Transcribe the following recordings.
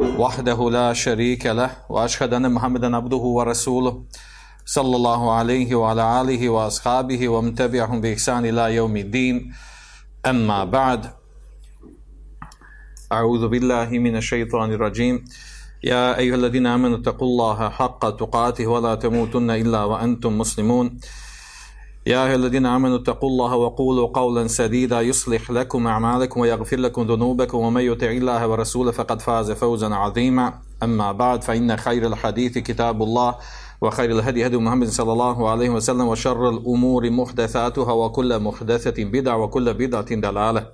وحده لا شريك له وأشهد أن محمدا عبده ورسوله صلى الله عليه وعلى آله وأصحابه ومن تبعهم بإحسان إلى يوم الدين. أما بعد أعوذ بالله من الشيطان الرجيم. يا أيها الذين آمنوا اتقوا الله حق تقاته ولا تموتن إلا وأنتم مسلمون. يا أيها الذين آمنوا اتقوا الله وقولوا قولا سديدا يصلح لكم أعمالكم ويغفر لكم ذنوبكم ومن يطع الله ورسوله فقد فاز فوزا عظيما. أما بعد فإن خير الحديث كتاب الله وخير الهدي هدي محمد صلى الله عليه وسلم وشر الأمور محدثاتها وكل محدثة بدعة وكل بدعة دلالة.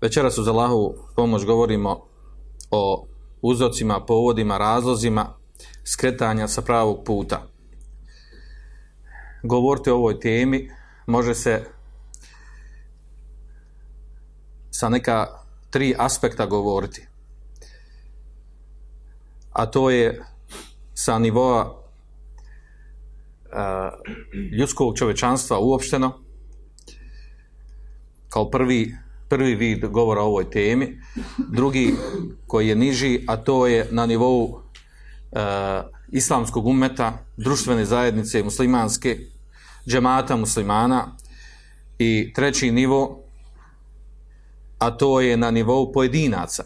Večeras uz Allahu pomoć govorimo o uzrocima, povodima, razlozima skretanja sa pravog puta. Govoriti o ovoj temi može se sa neka tri aspekta govoriti. A to je sa nivoa a, ljudskog čovečanstva uopšteno, kao prvi prvi vid govora o ovoj temi, drugi koji je niži, a to je na nivou islamskog umeta, društvene zajednice muslimanske, džemata muslimana i treći nivo, a to je na nivou pojedinaca.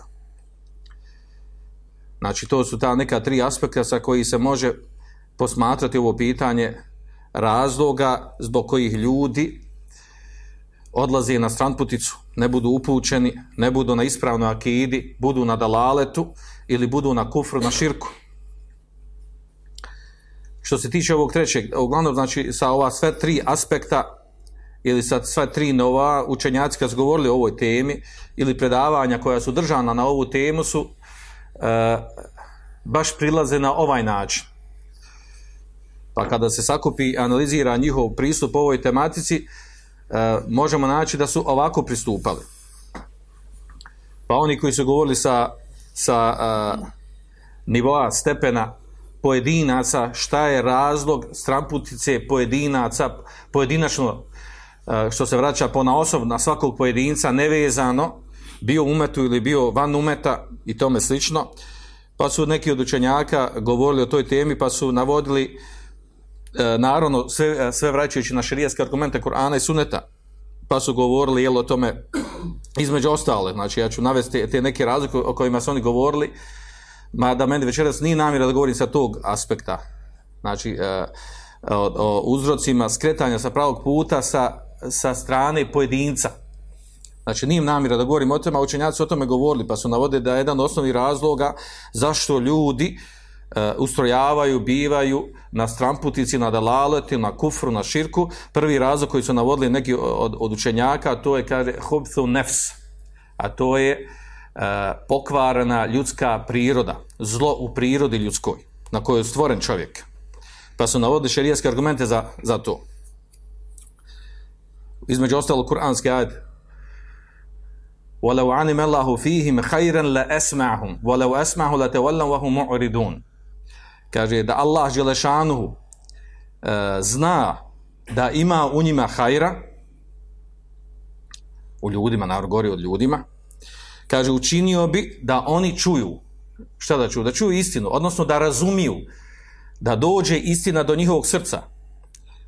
Znači, to su ta neka tri aspekta sa koji se može posmatrati ovo pitanje razloga zbog kojih ljudi odlaze na stranputicu, ne budu upućeni, ne budu na ispravnoj akidi, budu na dalaletu ili budu na kufru, na širku. Što se tiče ovog trećeg, uglavnom znači sa ova sve tri aspekta ili sa sve tri nova učenjaci kad su govorili o ovoj temi ili predavanja koja su držana na ovu temu su e, baš prilaze na ovaj način. Pa kada se sakupi analizira njihov pristup ovoj tematici, e, možemo naći da su ovako pristupali. Pa oni koji su govorili sa, sa e, nivoa stepena pojedinaca, šta je razlog stramputice pojedinaca, pojedinačno e, što se vraća po na na svakog pojedinca, nevezano, bio umetu ili bio van umeta i tome slično, pa su neki od učenjaka govorili o toj temi, pa su navodili E, naravno sve, sve vraćajući na širijaske argumente Kur'ana i Suneta pa su govorili jel o tome između ostale, znači ja ću navesti te neke razlike o kojima su oni govorili mada meni večeras nije namjera da govorim sa tog aspekta znači e, o, o uzrocima skretanja sa pravog puta sa, sa strane pojedinca Znači, nije namjera da govorim o tome, a učenjaci o tome govorili, pa su navode da je jedan osnovni razloga zašto ljudi uh, ustrojavaju, bivaju na stramputici, na dalaleti, na kufru, na širku. Prvi razlog koji su navodili neki od, od učenjaka, to je, kaže, hubthu nefs, a to je pokvarena ljudska priroda, zlo u prirodi ljudskoj, na kojoj je stvoren čovjek. Pa su navodili šerijaske argumente za, za to. Između ostalo, kuranski ajed, وَلَوْ عَنِمَ اللَّهُ فِيهِمْ خَيْرًا لَأَسْمَعْهُمْ وَلَوْ أَسْمَعُوا لَتَوَلَّمْ وَهُمْ مُعْرِدُونَ kaže da Allah Želešanuhu e, zna da ima u njima hajra u ljudima, naravno gori od ljudima kaže učinio bi da oni čuju. Šta da čuju? Da čuju istinu, odnosno da razumiju. Da dođe istina do njihovog srca.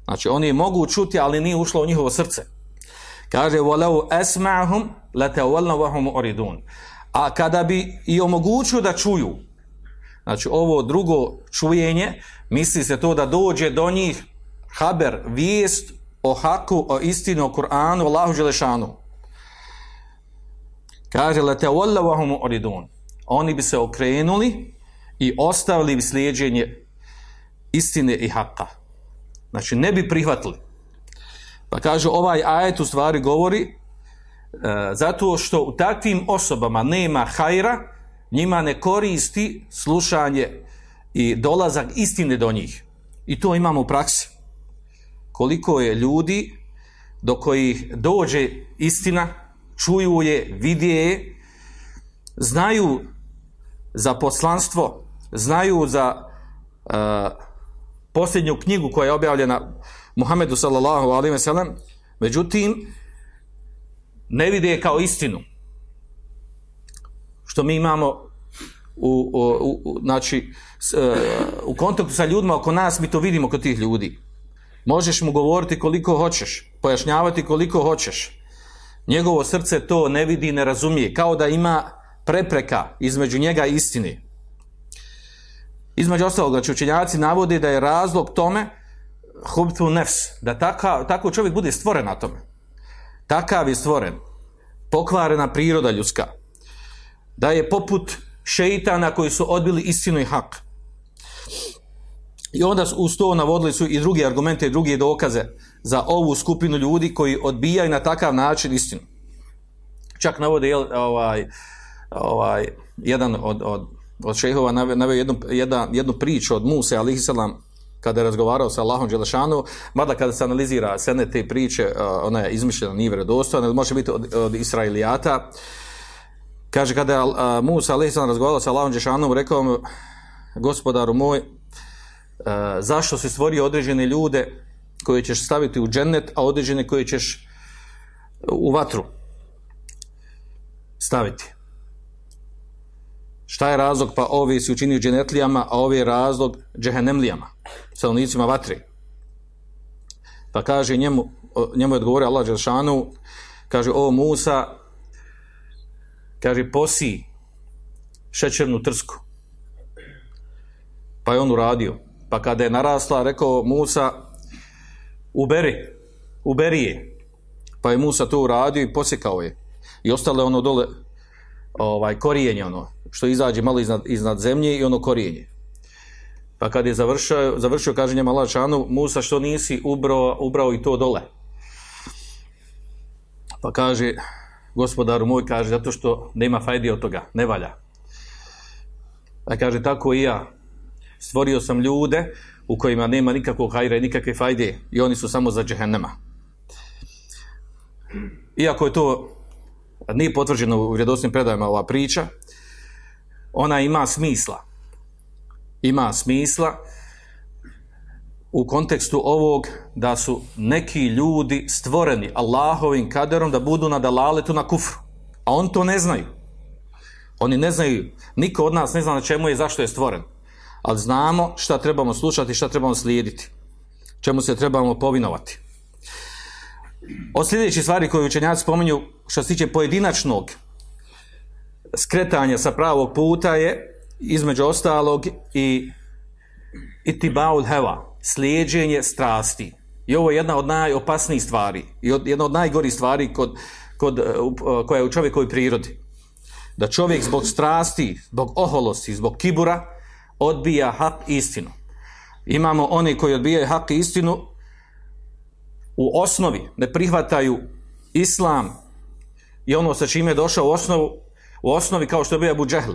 Znači oni mogu čuti ali nije ušlo u njihovo srce. Kaže hum uridun a kada bi i omogućio da čuju Znači ovo drugo čujenje, misli se to da dođe do njih haber, vijest o haku, o istinu, o Kur'anu, o Allahu Želešanu. Kaže, lete wahum oridun. Oni bi se okrenuli i ostavili bi slijedženje istine i haka. Znači, ne bi prihvatili. Pa kaže, ovaj ajet u stvari govori e, zato što u takvim osobama nema hajra njima ne koristi slušanje i dolazak istine do njih. I to imamo u praksi. Koliko je ljudi do kojih dođe istina, čuju je, vidje je, znaju za poslanstvo, znaju za uh, posljednju knjigu koja je objavljena Muhammedu sallallahu alaihi ve sellem, međutim, ne vide je kao istinu. Što mi imamo u, u, u znači, s, uh, u kontaktu sa ljudima oko nas, mi to vidimo kod tih ljudi. Možeš mu govoriti koliko hoćeš, pojašnjavati koliko hoćeš. Njegovo srce to ne vidi, ne razumije, kao da ima prepreka između njega i istine. Između ostalog, znači učenjaci navode da je razlog tome hubtu nefs, da taka, tako čovjek bude stvoren na tome. Takav je stvoren, pokvarena priroda ljudska, da je poput šeitana koji su odbili istinu i hak. I onda uz to navodili su i drugi argumente i drugi dokaze za ovu skupinu ljudi koji odbijaju na takav način istinu. Čak navode ovaj, ovaj, jedan od, od, od šehova naveo jednu, jedna, jednu priču od Muse, alihi kada je razgovarao sa Allahom Đelešanu, mada kada se analizira sve te priče, ona je izmišljena, nije vjerodostojna, može biti od, od. Kaže, kada je Musa, salam, razgovarao sa Allahom Đelešanom, rekao mu, gospodaru moj, zašto si stvorio određene ljude koje ćeš staviti u džennet, a određene koje ćeš u vatru staviti. Šta je razlog? Pa ovi si učinio dženetlijama, a ovi je razlog džehennemlijama, stanovnicima vatri. Pa kaže njemu, njemu je odgovorio Allah Đelšanu, kaže, o Musa, kaže, posi šećernu trsku. Pa je on uradio. Pa kada je narasla, rekao Musa, uberi, uberi je. Pa je Musa to uradio i posjekao je. I ostalo je ono dole, ovaj, korijenje ono, što izađe malo iznad, iznad zemlje i ono korijenje. Pa kad je završio, završio kaže njema Lačanu, Musa što nisi ubrao, ubrao i to dole. Pa kaže, gospodaru moj, kaže, zato što nema fajdi od toga, ne valja. Pa kaže, tako i ja, stvorio sam ljude u kojima nema nikakvog hajra i nikakve fajde i oni su samo za džehennema. Iako je to nije potvrđeno u vredosnim predajama ova priča, ona ima smisla. Ima smisla u kontekstu ovog da su neki ljudi stvoreni Allahovim kaderom da budu na dalaletu na kufru. A on to ne znaju. Oni ne znaju, niko od nas ne zna na čemu je zašto je stvoren ali znamo šta trebamo slušati, šta trebamo slijediti, čemu se trebamo povinovati. Od sljedećih stvari koje učenjaci spominju što se tiče pojedinačnog skretanja sa pravog puta je između ostalog i itibaul heva, slijeđenje strasti. I ovo je jedna od najopasnijih stvari i jedna od najgorih stvari kod, kod, koja je u čovjekovoj prirodi. Da čovjek zbog strasti, zbog oholosti, zbog kibura, odbija hak istinu. Imamo oni koji odbijaju hak istinu u osnovi, ne prihvataju islam i ono sa čime je došao u osnovu, u osnovi kao što je bio Abu Džehl,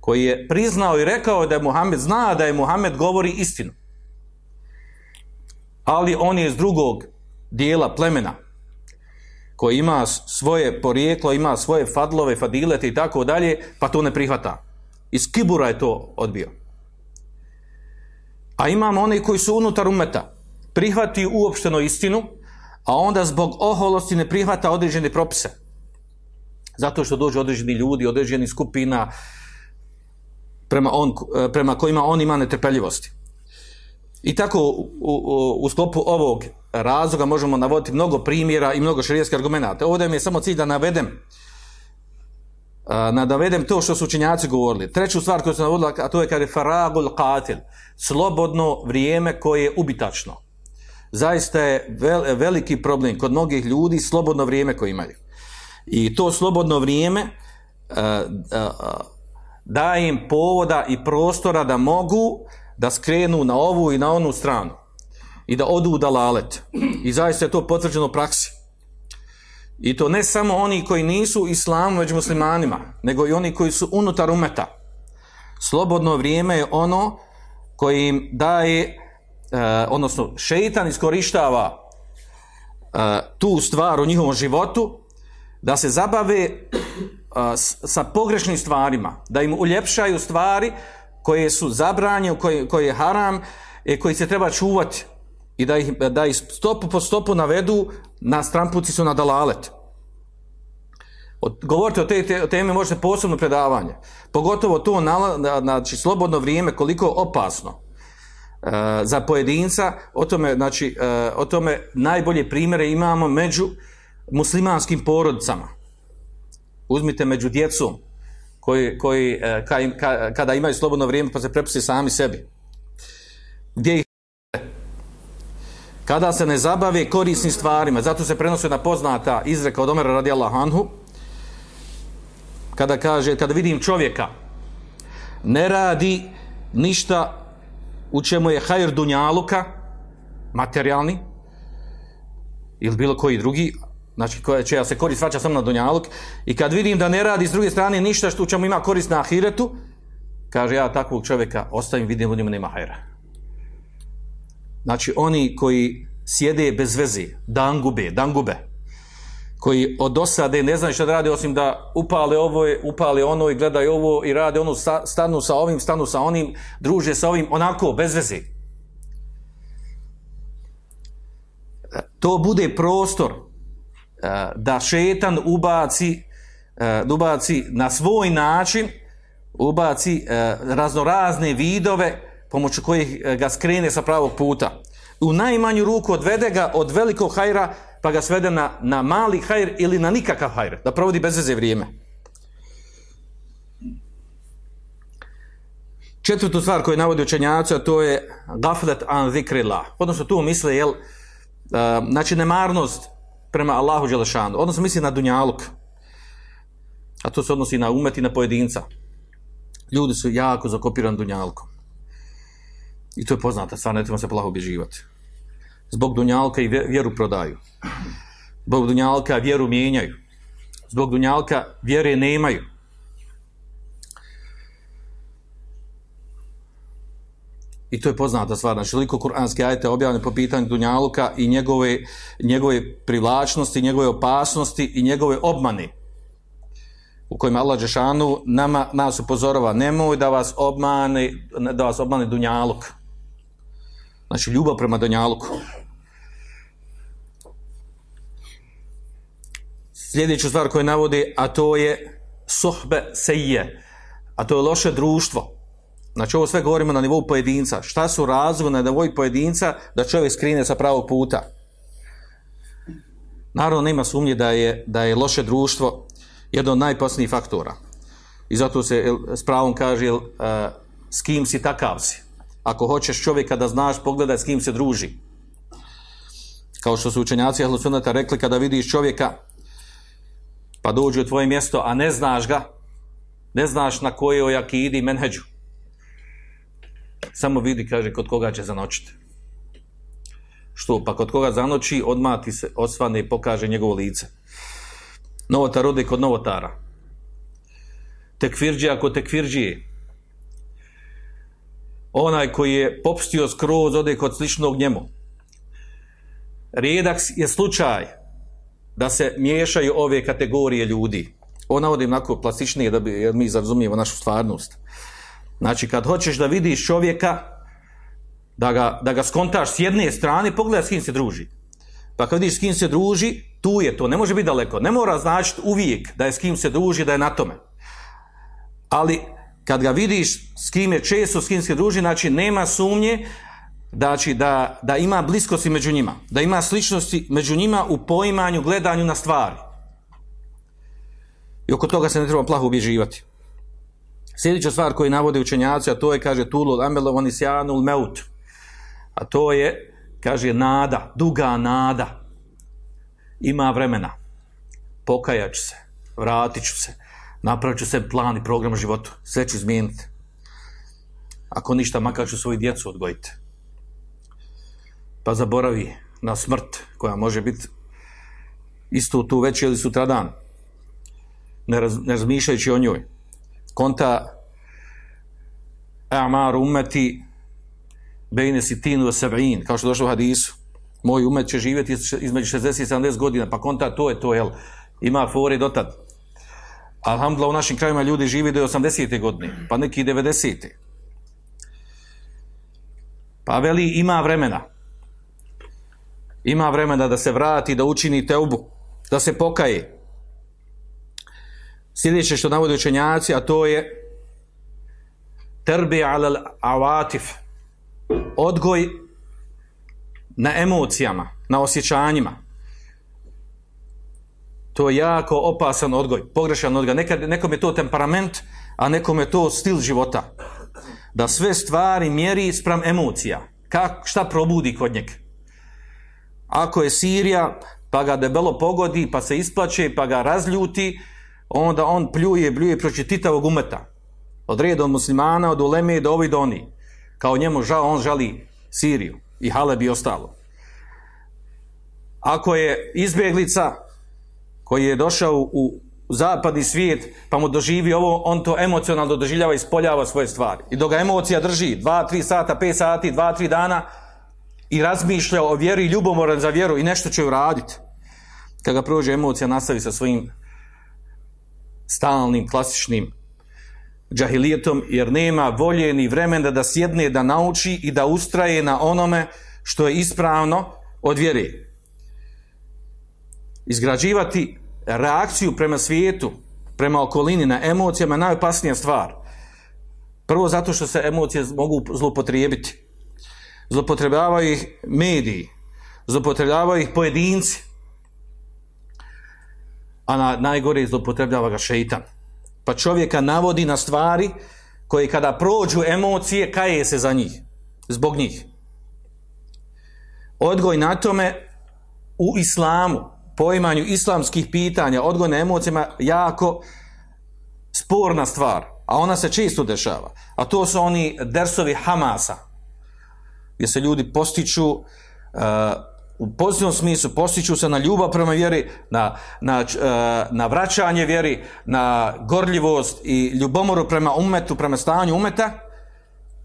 koji je priznao i rekao da je Muhammed, zna da je Muhammed govori istinu. Ali on je iz drugog dijela plemena, koji ima svoje porijeklo, ima svoje fadlove, fadilete i tako dalje, pa to ne prihvata. Iz kibura je to odbio. A imamo oni koji su unutar umeta, prihvati uopšteno istinu, a onda zbog oholosti ne prihvata određene propise. Zato što dođu određeni ljudi, određeni skupina prema, on, prema kojima on ima netrpeljivosti. I tako u, u, u sklopu ovog razloga možemo navoditi mnogo primjera i mnogo širijeskih argumenta. Ovdje mi je samo cilj da navedem nadavedem to što su učenjaci govorili. Treću stvar koju sam navodila, a to je kad je faragul qatil, slobodno vrijeme koje je ubitačno. Zaista je vel, veliki problem kod mnogih ljudi slobodno vrijeme koje imaju. I to slobodno vrijeme uh, uh, daje im povoda i prostora da mogu da skrenu na ovu i na onu stranu i da odu u dalalet. I zaista je to potvrđeno praksi. I to ne samo oni koji nisu islamu već muslimanima, nego i oni koji su unutar umeta. Slobodno vrijeme je ono koji im daje, e, odnosno šeitan iskorištava e, tu stvar u njihovom životu da se zabave e, sa pogrešnim stvarima, da im uljepšaju stvari koje su zabranjene, koje, koje je haram, i koji se treba čuvati i da ih, da ih stopu po stopu navedu na strampuci su na dalalet. Govorite o te, teme možete posebno predavanje. Pogotovo to znači slobodno vrijeme koliko opasno e, za pojedinca, o tome, znači, e, o tome najbolje primjere imamo među muslimanskim porodicama. Uzmite među djecom koji, koji e, kada imaju slobodno vrijeme pa se prepusti sami sebi. Gdje ih kada se ne zabave korisnim stvarima, zato se prenosi na poznata izreka od Omera radi Anhu, kada kaže, kada vidim čovjeka, ne radi ništa u čemu je hajr dunjaluka, materijalni, ili bilo koji drugi, znači koja će se korist svača samo na dunjaluk, i kad vidim da ne radi s druge strane ništa što u čemu ima korist na ahiretu, kaže ja takvog čovjeka ostavim, vidim u njemu nema hajra. Znači oni koji sjede bez veze, dangube, dangube, koji od osade ne znaju što da rade osim da upale ovo, upale ono i gledaju ovo i rade ono, stanu sa ovim, stanu sa onim, druže sa ovim, onako, bez veze. To bude prostor e, da šetan ubaci, e, ubaci na svoj način, ubaci e, raznorazne vidove pomoću kojih e, ga skrene sa pravog puta. U najmanju ruku odvede ga od velikog hajra pa ga svede na, na mali hajr ili na nikakav hajr, da provodi bez veze vrijeme. Četvrtu stvar koju navodi učenjaci, a to je gaflet an zikrila. Odnosno tu misle, jel, uh, znači nemarnost prema Allahu Đelešanu. Odnosno misli na dunjaluk. A to se odnosi na umet i na pojedinca. Ljudi su jako zakopirani dunjalkom. I to je poznata stvar, ne treba se plaho obježivati. Zbog dunjalka i vjeru prodaju. Zbog dunjalka vjeru mijenjaju. Zbog dunjalka vjere nemaju. I to je poznata stvar. Znači, liko kuranske ajete objavljene po pitanju Dunjaluka i njegove, njegove privlačnosti, njegove opasnosti i njegove obmane u kojima Allah Đešanu nama, nas upozorava nemoj da vas obmane, da vas obmane Dunjaluk. Znači ljubav prema Danjaluku. Sljedeću stvar koju navodi, a to je sohbe seje, a to je loše društvo. Znači ovo sve govorimo na nivou pojedinca. Šta su razloga na nivou pojedinca da čovjek skrine sa pravog puta? Naravno nema sumnje da je, da je loše društvo jedno od najposljednijih faktora. I zato se s pravom kaže uh, s kim si takav si. Ako hoćeš čovjeka da znaš, pogledaj s kim se druži. Kao što su učenjaci Ahlusunata rekli, kada vidiš čovjeka, pa dođe u tvoje mjesto, a ne znaš ga, ne znaš na kojoj akidi menheđu. Samo vidi, kaže, kod koga će zanočiti. Što? Pa kod koga zanoći, odmah ti se osvane i pokaže njegovo lice. Novotar ode kod novotara. Tekvirđija kod tekvirđije onaj koji je popustio skroz ode kod sličnog njemu. Rijedak je slučaj da se miješaju ove kategorije ljudi. Ovo navodim onako plastičnije da bi, mi razumijemo našu stvarnost. Znači, kad hoćeš da vidiš čovjeka, da ga, da ga skontaš s jedne strane, pogledaj s kim se druži. Pa kad vidiš s kim se druži, tu je to, ne može biti daleko. Ne mora značiti uvijek da je s kim se druži, da je na tome. Ali kad ga vidiš s kim je često, s kim se druži, znači nema sumnje znači da, da ima bliskosti među njima, da ima sličnosti među njima u poimanju, gledanju na stvari. I oko toga se ne treba plaho ubježivati. Sljedeća stvar koju navode učenjaci, a to je, kaže, tulul amelov sjanul meut. A to je, kaže, nada, duga nada. Ima vremena. Pokajat se, vratit ću se napravit ću se plan i program životu, sve ću izmijeniti. Ako ništa, makar ću svoju djecu odgojiti. Pa zaboravi na smrt koja može biti isto tu već ili sutradan, ne, raz, ne razmišljajući o njoj. Konta Amar umeti bejne sitinu seb'in, kao što je došlo u hadisu. Moj umet će živjeti između 60 i 70 godina, pa konta to je to, jel? Ima fori dotad. Alhamdulillah, u našim krajima ljudi živi do 80. godine, pa neki 90. Pa veli, ima vremena. Ima vremena da se vrati, da učini teubu, da se pokaje. Sljedeće što navode učenjaci, a to je terbi al avatif, odgoj na emocijama, na osjećanjima. To je jako opasan odgoj, pogrešan odgoj. Nekad, nekom je to temperament, a nekom je to stil života. Da sve stvari mjeri sprem emocija. Kak, šta probudi kod njeg? Ako je Sirija, pa ga debelo pogodi, pa se isplaće, pa ga razljuti, onda on pljuje, pljuje proći titavog umeta. Od reda od muslimana, od uleme do ovi do oni. Kao njemu žao, on žali Siriju i Haleb i ostalo. Ako je izbjeglica koji je došao u zapadni svijet pa mu doživi ovo, on to emocionalno doživljava i spoljava svoje stvari. I dok ga emocija drži 2, 3 sata, 5 sati, 2, 3 dana i razmišlja o vjeri i ljubomoran za vjeru i nešto će uraditi. Kada prođe emocija, nastavi sa svojim stalnim, klasičnim džahilijetom, jer nema volje ni vremena da sjedne, da nauči i da ustraje na onome što je ispravno od vjere. Izgrađivati reakciju prema svijetu, prema okolini, na emocijama je najopasnija stvar. Prvo zato što se emocije mogu zlopotrijebiti. Zlopotrebljavaju ih mediji, zlopotrebljavaju ih pojedinci, a na, najgore zlopotrebljava ga šeitan. Pa čovjeka navodi na stvari koje kada prođu emocije, kaje se za njih, zbog njih. Odgoj na tome u islamu, poimanju islamskih pitanja, odgoj na emocijama, jako sporna stvar, a ona se često dešava. A to su oni dersovi Hamasa, gdje se ljudi postiču uh, u pozitivnom smislu postiću se na ljubav prema vjeri, na, na, uh, na vraćanje vjeri, na gorljivost i ljubomoru prema umetu, prema stanju umeta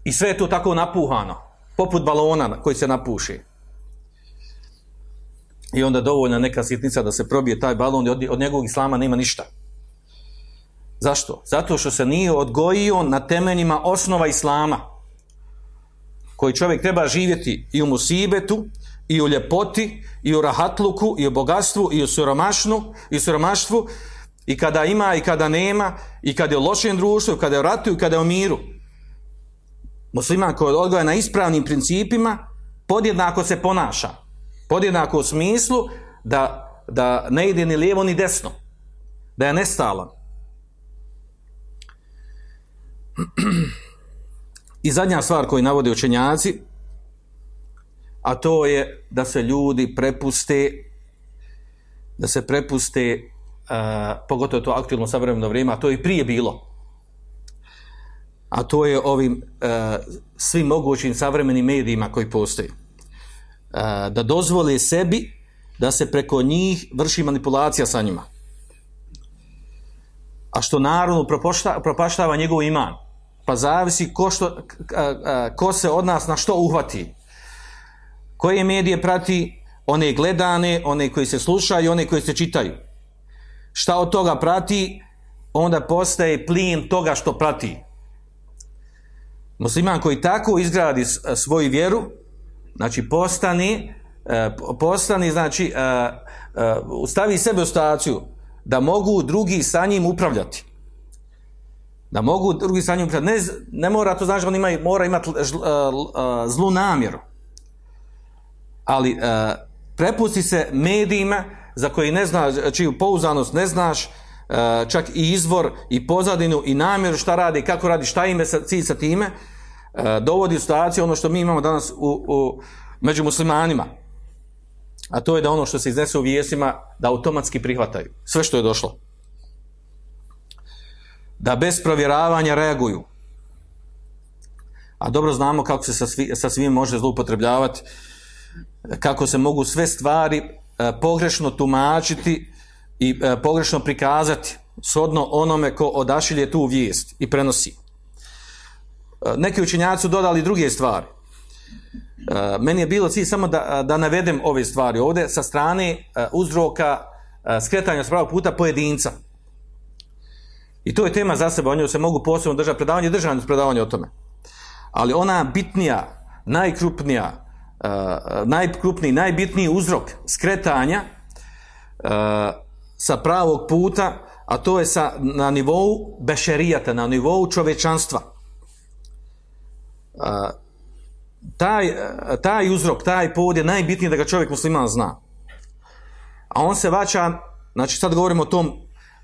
i sve je to tako napuhano, poput balona koji se napuši. I onda dovoljna neka sitnica da se probije taj balon i od, od njegovog islama nema ništa. Zašto? Zato što se nije odgojio na temeljima osnova islama koji čovjek treba živjeti i u musibetu, i u ljepoti, i u rahatluku, i u bogatstvu, i u siromašnu, i u siromaštvu, i kada ima, i kada nema, i kada je u lošem društvu, i kada je u ratu, i kada je u miru. Musliman koji odgoja na ispravnim principima, podjednako se ponaša. Podjednako u smislu da, da ne ide ni lijevo ni desno. Da je nestalan. I zadnja stvar koju navode učenjaci, a to je da se ljudi prepuste da se prepuste uh, pogotovo to aktivno savremeno vrijeme, a to je i prije bilo a to je ovim uh, svim mogućim savremenim medijima koji postoje da dozvole sebi da se preko njih vrši manipulacija sa njima. A što naravno propaštava njegov iman. Pa zavisi ko, što, ko se od nas na što uhvati. Koje medije prati, one gledane, one koji se slušaju, one koji se čitaju. Šta od toga prati, onda postaje plin toga što prati. Musliman koji tako izgradi svoju vjeru, znači postani, e, postani, znači, e, e, stavi sebe u staciju da mogu drugi sa njim upravljati. Da mogu drugi sa njim upravljati. Ne, ne mora to znači on ima, mora imati zlu namjeru ali prepusti se medijima za koji ne znaš, čiju pouzanost ne znaš, čak i izvor i pozadinu i namjeru šta radi, kako radi, šta ime sa, sa time, dovodi u situaciju ono što mi imamo danas u, u, među muslimanima. A to je da ono što se iznese u vijesima, da automatski prihvataju. Sve što je došlo. Da bez provjeravanja reaguju. A dobro znamo kako se sa, svi, sa svim može zloupotrebljavati kako se mogu sve stvari pogrešno tumačiti i pogrešno prikazati shodno onome ko odašilje tu vijest i prenosi. Neki učenjaci su dodali druge stvari. Meni je bilo cilj samo da, da navedem ove stvari ovdje sa strane uzroka skretanja s pravog puta pojedinca. I to je tema za sebe, o njoj se mogu posebno držati predavanje držanje predavanje o tome. Ali ona bitnija, najkrupnija, najkrupniji, najbitniji uzrok skretanja sa pravog puta, a to je sa, na nivou bešerijata, na nivou čovečanstva. Uh, taj, taj uzrok, taj povod je najbitniji da ga čovjek musliman zna. A on se vaća, znači sad govorimo o tom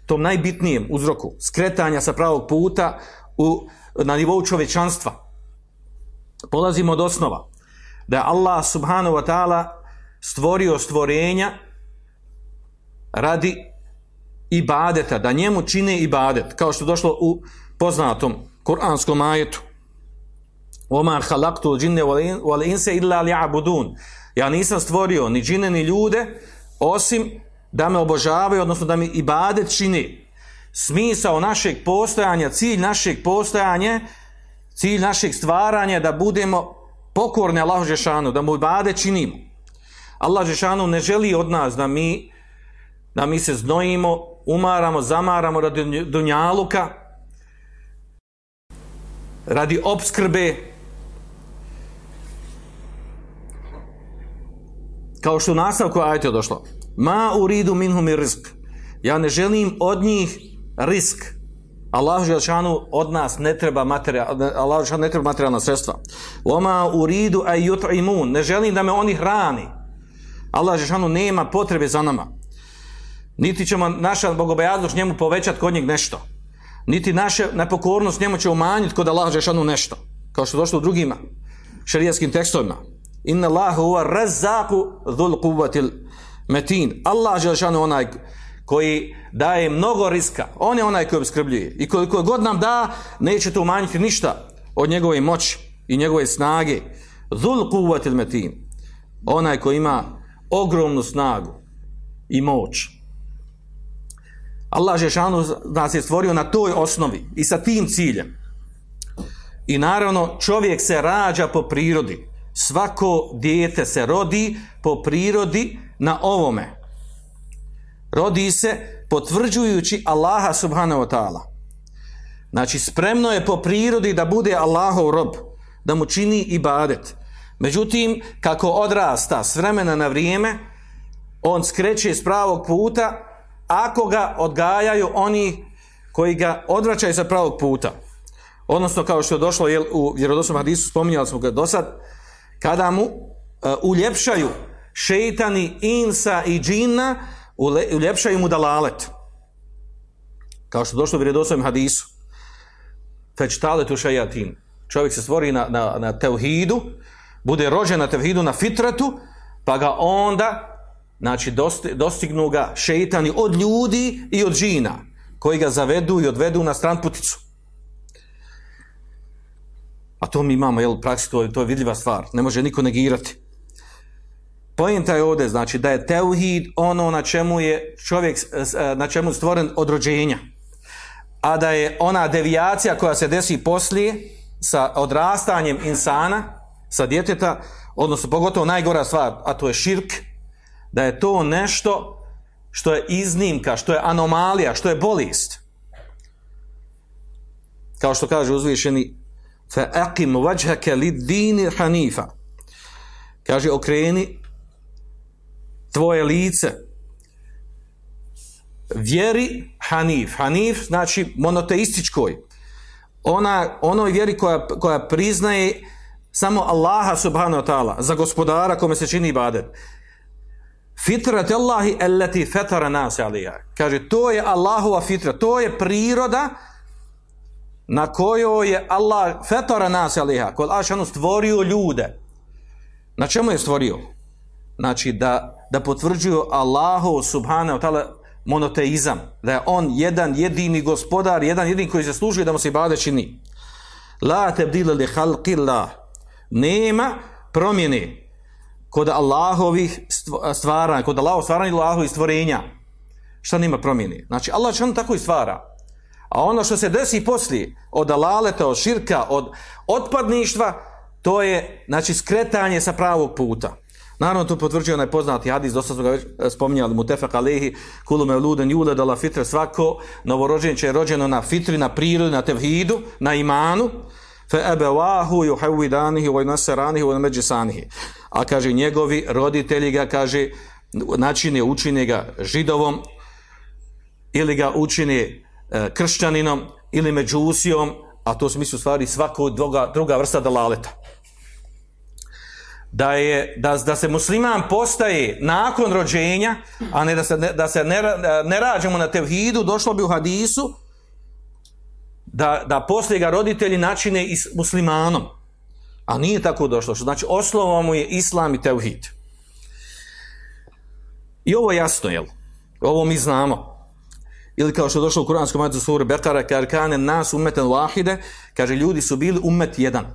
tom najbitnijem uzroku skretanja sa pravog puta u, na nivou čovečanstva. Polazimo od osnova da je Allah subhanahu wa ta'ala stvorio stvorenja radi ibadeta, da njemu čine ibadet, kao što je došlo u poznatom kuranskom ajetu. Omar halaktu džinne wal inse illa. Ja nisam stvorio ni džine ni ljude, osim da me obožavaju, odnosno da mi ibadet čini. Smisao našeg postojanja, cilj našeg postojanja, cilj našeg stvaranja da budemo pokorni Allahu Žešanu, da mu ibadet činimo. Allah Žešanu ne želi od nas da mi da mi se znojimo, umaramo, zamaramo radi dunjaluka, radi obskrbe, kao što u nastavku ajte došlo. Ma uridu minhum rizk. Ja ne želim od njih risk. Allah Želšanu od nas ne treba materijal, Allah ne treba materijalna sredstva. Oma uridu a imun. Ne želim da me oni hrani. Allah Želšanu nema potrebe za nama. Niti ćemo naša bogobojaznost njemu povećati kod njeg nešto. Niti naša nepokornost njemu će umanjiti kod Allah Želšanu nešto. Kao što je došlo u drugima šarijaskim tekstovima. Inna Allahu huwa razzaku dhul kuvatil Metin, Allah Želešanu onaj koji daje mnogo riska, on je onaj koji obskrbljuje i koliko god nam da, neće to umanjiti ništa od njegove moći i njegove snage. Zul kuvatil metin, onaj koji ima ogromnu snagu i moć. Allah Žešanu nas je stvorio na toj osnovi i sa tim ciljem. I naravno čovjek se rađa po prirodi. Svako dijete se rodi po prirodi na ovome. Rodi se potvrđujući Allaha subhanahu wa ta'ala. Znači spremno je po prirodi da bude Allahov rob, da mu čini ibadet. Međutim, kako odrasta s vremena na vrijeme, on skreće iz pravog puta ako ga odgajaju oni koji ga odvraćaju sa pravog puta. Odnosno, kao što je došlo jel, u vjerodosnom hadisu, spominjali smo ga do sad, kada mu uh, uljepšaju šeitani insa i džinna uljepšaju mu dalalet. Kao što došlo u vjerodostojnom hadisu. Fečtale tu šajatin. Čovjek se stvori na, na, na tevhidu, bude rođen na tevhidu, na fitratu, pa ga onda, znači, dosti, dostignu ga šeitani od ljudi i od džina, koji ga zavedu i odvedu na stran puticu. A to mi imamo, jel, u praksi, to, to je vidljiva stvar. Ne može niko negirati. Pojenta je ovdje, znači da je teuhid ono na čemu je čovjek, na čemu je stvoren od rođenja. A da je ona devijacija koja se desi poslije sa odrastanjem insana, sa djeteta, odnosno pogotovo najgora stvar, a to je širk, da je to nešto što je iznimka, što je anomalija, što je bolest. Kao što kaže uzvišeni fa aqim wajhaka lid-din hanifa. Kaže okreni tvoje lice vjeri Hanif. Hanif znači monoteističkoj. Ona, onoj vjeri koja, koja priznaje samo Allaha subhanahu wa ta'ala za gospodara kome se čini ibadet. Fitrat Allahi allati fatara nas alija. Kaže, to je Allahova fitra, to je priroda na kojoj je Allah fetara nas alija, kod Ašanu stvorio ljude. Na čemu je stvorio? Znači, da da potvrđuju Allahu subhanahu ta'ala monoteizam, da je on jedan jedini gospodar, jedan jedini koji zaslužuje da mu se ibade čini. La tebdila li halqillah. Nema promjene kod Allahovih stvaranja, kod Allahovih stvaranja i Allahovih stvorenja. Šta nima promijeni? Znači, Allah će on tako i stvara. A ono što se desi poslije, od alaleta, od širka, od otpadništva, to je, znači, skretanje sa pravog puta. Naravno, to potvrđuje onaj poznati hadis, dosta smo ga već e, spominjali, mutefak alehi, kulu me luden jule dala fitre, svako novorođenče je rođeno na fitri, na prirodi, na tevhidu, na imanu, fe ebevahu juhevvidanihi, vojnaseranihi, vojnameđisanihi. A kaže, njegovi roditelji ga, kaže, načine, učine ga židovom, ili ga učine e, kršćaninom, ili međusijom, a to su misli u stvari svako druga, druga vrsta dalaleta da, je, da, da se musliman postaje nakon rođenja, a ne da se, ne, da se ne, ne rađamo na tevhidu, došlo bi u hadisu da, da poslije ga roditelji načine i muslimanom. A nije tako došlo. Što znači, osnovom mu je islam i tevhid. I ovo je jasno, jel? Ovo mi znamo. Ili kao što je došlo u Kuranskom majetu suri Bekara, kar kane nas umeten wahide, kaže ljudi su bili umet jedan.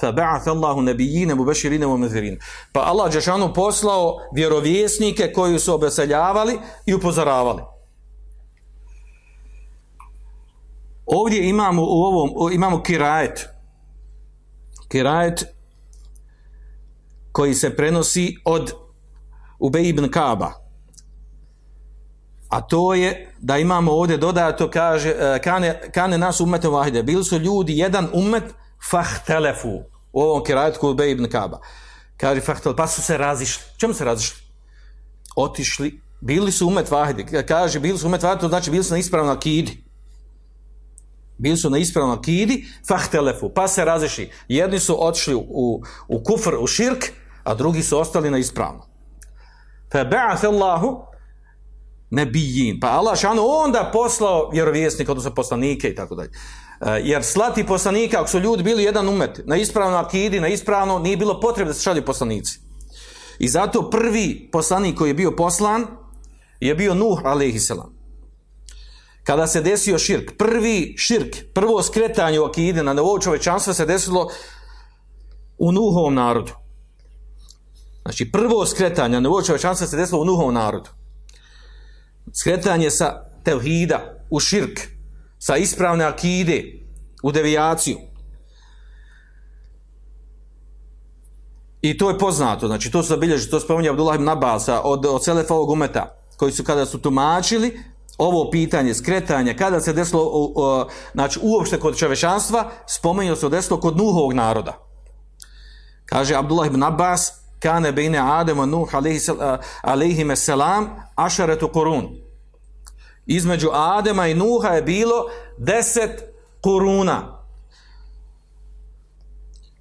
Fa ba'ath Allahu nabiyina mubashirin wa mundhirin. Pa Allah je poslao vjerovjesnike koji su obeseljavali i upozoravali. Ovdje imamo u ovom imamo kirajet. Kirajet koji se prenosi od Ubej ibn Kaba. A to je da imamo ovdje dodato, kaže, kane, kane nas umete vahide. Bili su ljudi jedan umet, fahtelefu u ovom kirajetku Ubej ibn Kaba. Kaže fahtel, pa su se razišli. Čemu se razišli? Otišli, bili su umet vahidi. Kaže, bili su umet vahidi, to znači bili su na ispravnoj akidi. Bili su na ispravnoj akidi, fahtelefu, pa se razišli. Jedni su otišli u, u kufr, u širk, a drugi su ostali na ispravno. Fe ba'ath Allahu nebijin. Pa Allah šanu onda poslao vjerovjesnik, odnosno poslanike i tako dalje. Eh, jer slati poslanika, ako su ljudi bili jedan umet, na ispravno akidi, na ispravno, nije bilo potrebe da se šalju poslanici. I zato prvi poslanik koji je bio poslan je bio Nuh a.s. Kada se desio širk, prvi širk, prvo skretanje u akide na novo čovečanstvo se desilo u Nuhovom narodu. Znači, prvo skretanje na novo čovečanstvo se desilo u Nuhovom narodu. Skretanje sa tevhida u širk, sa ispravne akide u devijaciju. I to je poznato, znači to su zabilježi, to spominje Abdullah ibn Abbasa od, od Selefa ovog umeta, koji su kada su tumačili ovo pitanje skretanja, kada se desilo o, o, znači uopšte kod čovečanstva, spomenuo se desilo kod Nuhovog naroda. Kaže Abdullah ibn Abbas, kane bejne Adema Nuh alaihime selam ašaretu korun između Adema i Nuha je bilo deset kuruna.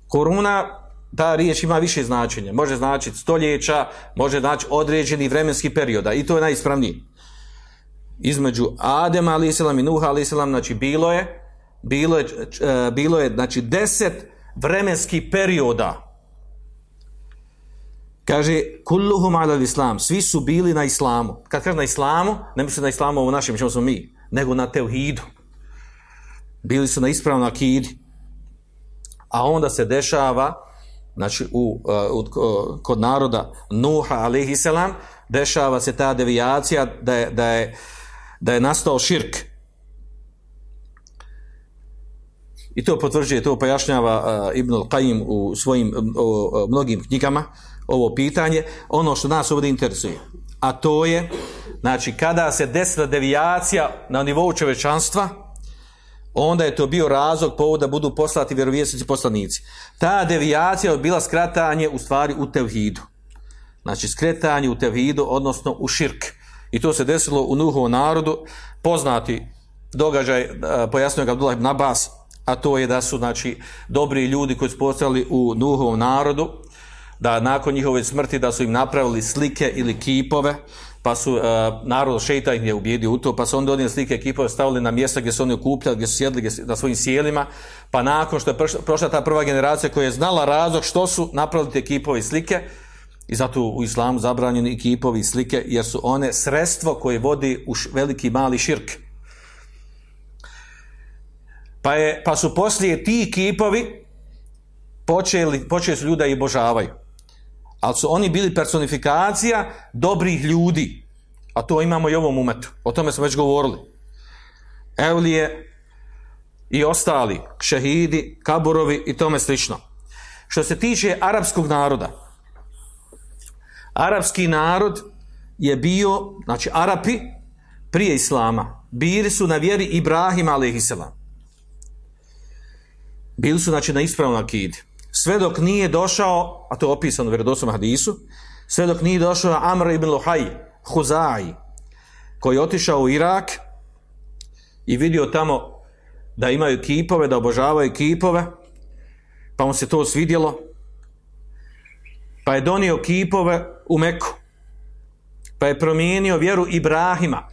Kuruna, ta riječ ima više značenja. Može značiti stoljeća, može znači određeni vremenski perioda i to je najispravniji. Između Adema ali i Nuha ali znači bilo je bilo je, e, bilo je znači deset vremenskih perioda Kaže, kulluhum ala islam, svi su bili na islamu. Kad kaže na islamu, ne misli na islamu u našem, čemu smo mi, nego na teuhidu. Bili su na ispravnom akidi. A onda se dešava, znači, u, uh, u, kod naroda Nuha, alaihi selam, dešava se ta devijacija da je, da je, da je nastao širk. I to potvrđuje, to pojašnjava uh, Ibn al-Qaim u svojim mnogim knjigama, ovo pitanje, ono što nas ovdje interesuje, a to je, znači, kada se desila devijacija na nivou čovečanstva, onda je to bio razlog povod da budu poslati vjerovjesnici poslanici. Ta devijacija je bila skratanje u stvari u tevhidu. Znači, skretanje u tevhidu, odnosno u širk. I to se desilo u Nuhovom narodu, poznati događaj, pojasnio ga Abdullah ibn Abbas, a to je da su, znači, dobri ljudi koji su postali u Nuhovom narodu, da nakon njihove smrti da su im napravili slike ili kipove, pa su uh, narod šeita ih je ubijedio u to, pa su onda odnijeli slike kipove stavili na mjesta gdje su oni okupljali, gdje su sjedli na svojim sjelima, pa nakon što je prošla ta prva generacija koja je znala razlog što su napravili te kipove i slike, i zato u islamu zabranjeni kipovi i slike, jer su one sredstvo koje vodi u veliki mali širk. Pa, je, pa su poslije ti kipovi počeli, počeli su ljuda i božavaju. Ali su oni bili personifikacija dobrih ljudi. A to imamo i ovom umetu. O tome smo već govorili. Evlije i ostali, šehidi, kaburovi i tome slično. Što se tiče arapskog naroda, arapski narod je bio, znači Arapi, prije Islama, bili su na vjeri Ibrahima a.s. Bili su znači na ispravnom akidi. Sve dok nije došao, a to je opisano u vjerodostojnom hadisu, sve dok nije došao Amr ibn Luhaj, Huzai, koji je otišao u Irak i vidio tamo da imaju kipove, da obožavaju kipove, pa mu se to svidjelo, pa je donio kipove u Meku, pa je promijenio vjeru Ibrahima.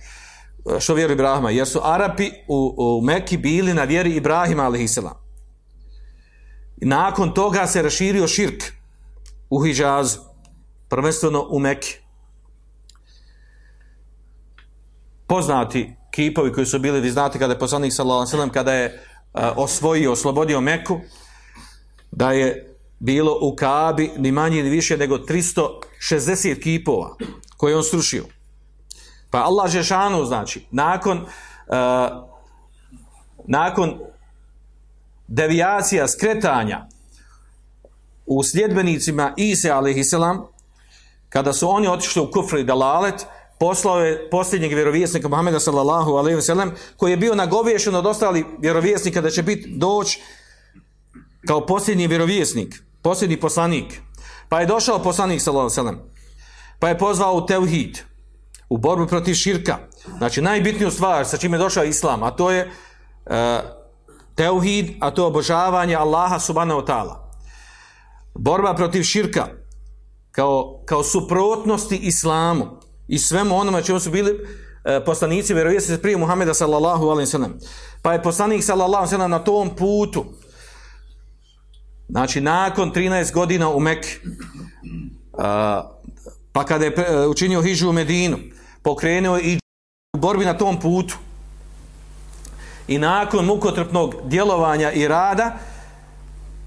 Što vjeru Ibrahima? Jer su Arapi u, u Meki bili na vjeri Ibrahima, ali nakon toga se raširio širk u Hijazu, prvenstveno u Meki. Poznati kipovi koji su bili, vi znate kada je poslanik sallallahu kada je osvojio, oslobodio Meku, da je bilo u Kabi ni manje ni više nego 360 kipova koje je on srušio. Pa Allah Žešanu znači, nakon nakon devijacija, skretanja u sljedbenicima Ise a.s. kada su oni otišli u kufr i dalalet, poslao je posljednjeg vjerovjesnika Muhammeda sallallahu alaihi wasallam koji je bio nagovješen od ostalih vjerovjesnika da će biti doći kao posljednji vjerovjesnik, posljednji poslanik. Pa je došao poslanik sallallahu alaihi pa je pozvao u tevhid, u borbu protiv širka. Znači najbitniju stvar sa čime je došao islam, a to je e, teuhid, a to je obožavanje Allaha subhanahu wa ta'ala. Borba protiv širka kao, kao suprotnosti islamu i svemu onome čemu su bili e, poslanici vjerovjesnici prije Muhameda sallallahu alaihi sallam. Pa je poslanik sallallahu alaihi sallam na tom putu znači nakon 13 godina u Mek pa kada je e, učinio hižu u Medinu pokrenuo i u borbi na tom putu i nakon mukotrpnog djelovanja i rada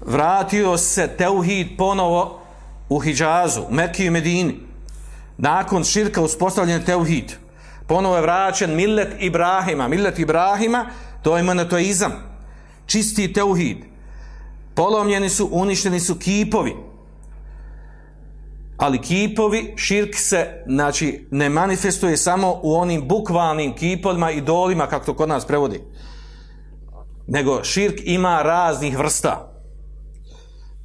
vratio se Teuhid ponovo u Hidžazu, Mekiju i Medini. Nakon širka uspostavljen Teuhid. Ponovo je vraćen Millet Ibrahima. Millet Ibrahima, to je monotoizam. Čisti Teuhid. Polomljeni su, uništeni su kipovi. Ali kipovi, širk se, znači, ne manifestuje samo u onim bukvalnim kipovima, idolima, kako to kod nas prevodi nego širk ima raznih vrsta.